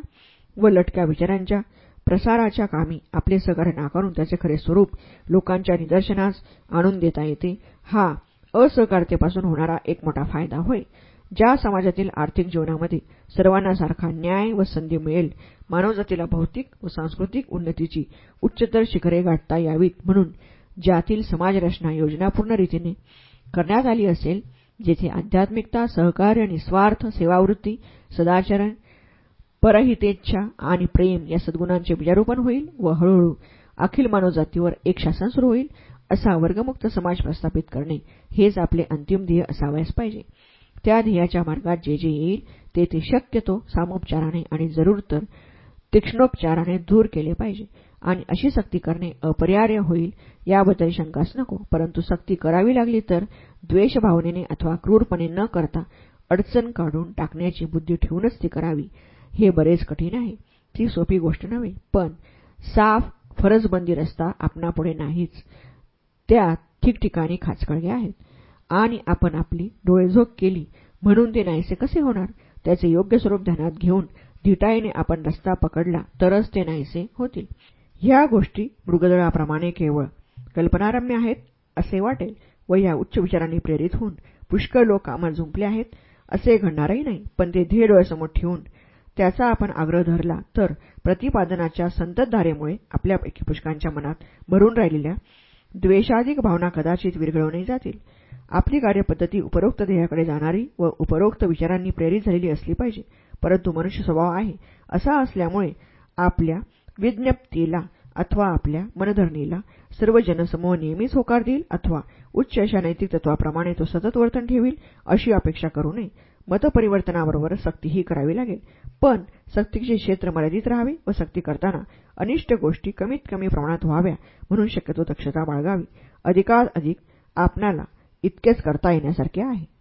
व लटक्या विचारांच्या प्रसाराच्या कामी आपले सहकार्य नाकारून त्याचे खरे स्वरूप लोकांच्या निदर्शनास आणून देता येते. हा असहकार्यतेपासून होणारा एक मोठा फायदा होय. ज्या समाजातील आर्थिक जीवनामध्ये सर्वांना सारखा न्याय व संधी मिळेल मानवजातीला भौतिक व सांस्कृतिक उन्नतीची उच्चतर शिखरे गाठता यावीत म्हणून ज्यातील समाजरचना योजनापूर्ण रीतीने करण्यात आली असेल जेथे आध्यात्मिकता सहकार्य निस्वार्थ सेवावृत्ती सदाचरण परहितेच्छा आणि प्रेम या सद्गुणांचे बीजारोपण होईल व हळूहळू अखिल मानवजातीवर एक शासन सुरू होईल असा वर्गमुक्त समाज प्रस्थापित करणे हेच आपले अंतिम ध्येय असावयास पाहिजे. त्या ध्येयाच्या मार्गात जे जे येईल ते ते शक्यतो सामोपचाराने आणि जरूर तर तीक्ष्णोपचाराने दूर केले पाहिजे. आणि अशी सक्ती करणे अपरिहार्य होईल याबद्दल शंकाच नको. परंतु सक्ती करावी लागली तर द्वेषभावनेने अथवा क्रूरपणे न करता अडचण काढून टाकण्याची बुद्धी ठेवूनच ती करावी. हे बरेच कठीण आहे. ती सोपी गोष्ट नव्हे. पण साफ फरजबंदी रस्ता आपणापुढे नाहीच. त्यात ठिकठिकाणी खाचकळगे आहेत. आणि आपण आपली डोळेझोक केली म्हणून ते नाहीसे कसे होणार? त्याचे योग्य स्वरूप ध्यानात घेऊन धिटाईने आपण रस्ता पकडला तरच ते नाहीसे होतील. ह्या गोष्टी मृगदळाप्रमाणे केवळ कल्पनारम्य आहेत असे वाटेल व ह्या उच्च विचारांनी प्रेरित होऊन पुष्कळ लोक कामात झुंपले आहेत असे घडणारही नाही. पण ते ध्येय डोळ्यासमोर ठेवून त्याचा आपण आग्रह धरला तर प्रतिपादनाच्या संततधारेमुळे आपल्यापैकी पुष्कांच्या मनात भरून राहिलेल्या द्वेषाधिक भावना कदाचित विरघळवणे जातील. आपली कार्यपद्धती उपरोक्त ध्येयाकडे जाणारी व उपरोक्त विचारांनी प्रेरित झालेली असली पाहिजे परंतु मनुष्य स्वभाव आहे असा असल्यामुळे आपल्या विज्ञप्तीला अथवा आपल्या मनधरणीला सर्व जनसमूह नेहमीच होकार देईल अथवा उच्च अशा नैतिक तत्वाप्रमाणे तो सतत वर्तन ठेवील अशी अपेक्षा करू नये. मतपरिवर्तनाबरोबर सक्तीही करावी लागेल पण सक्तीचे क्षेत्र मर्यादित राहावे व सक्ती करताना अनिष्ट गोष्टी कमीत कमी प्रमाणात व्हाव्या म्हणून शक्यतो दक्षता बाळगावी. अधिकाधिक आपणाला इतकेच करता येण्यासारखे आहे.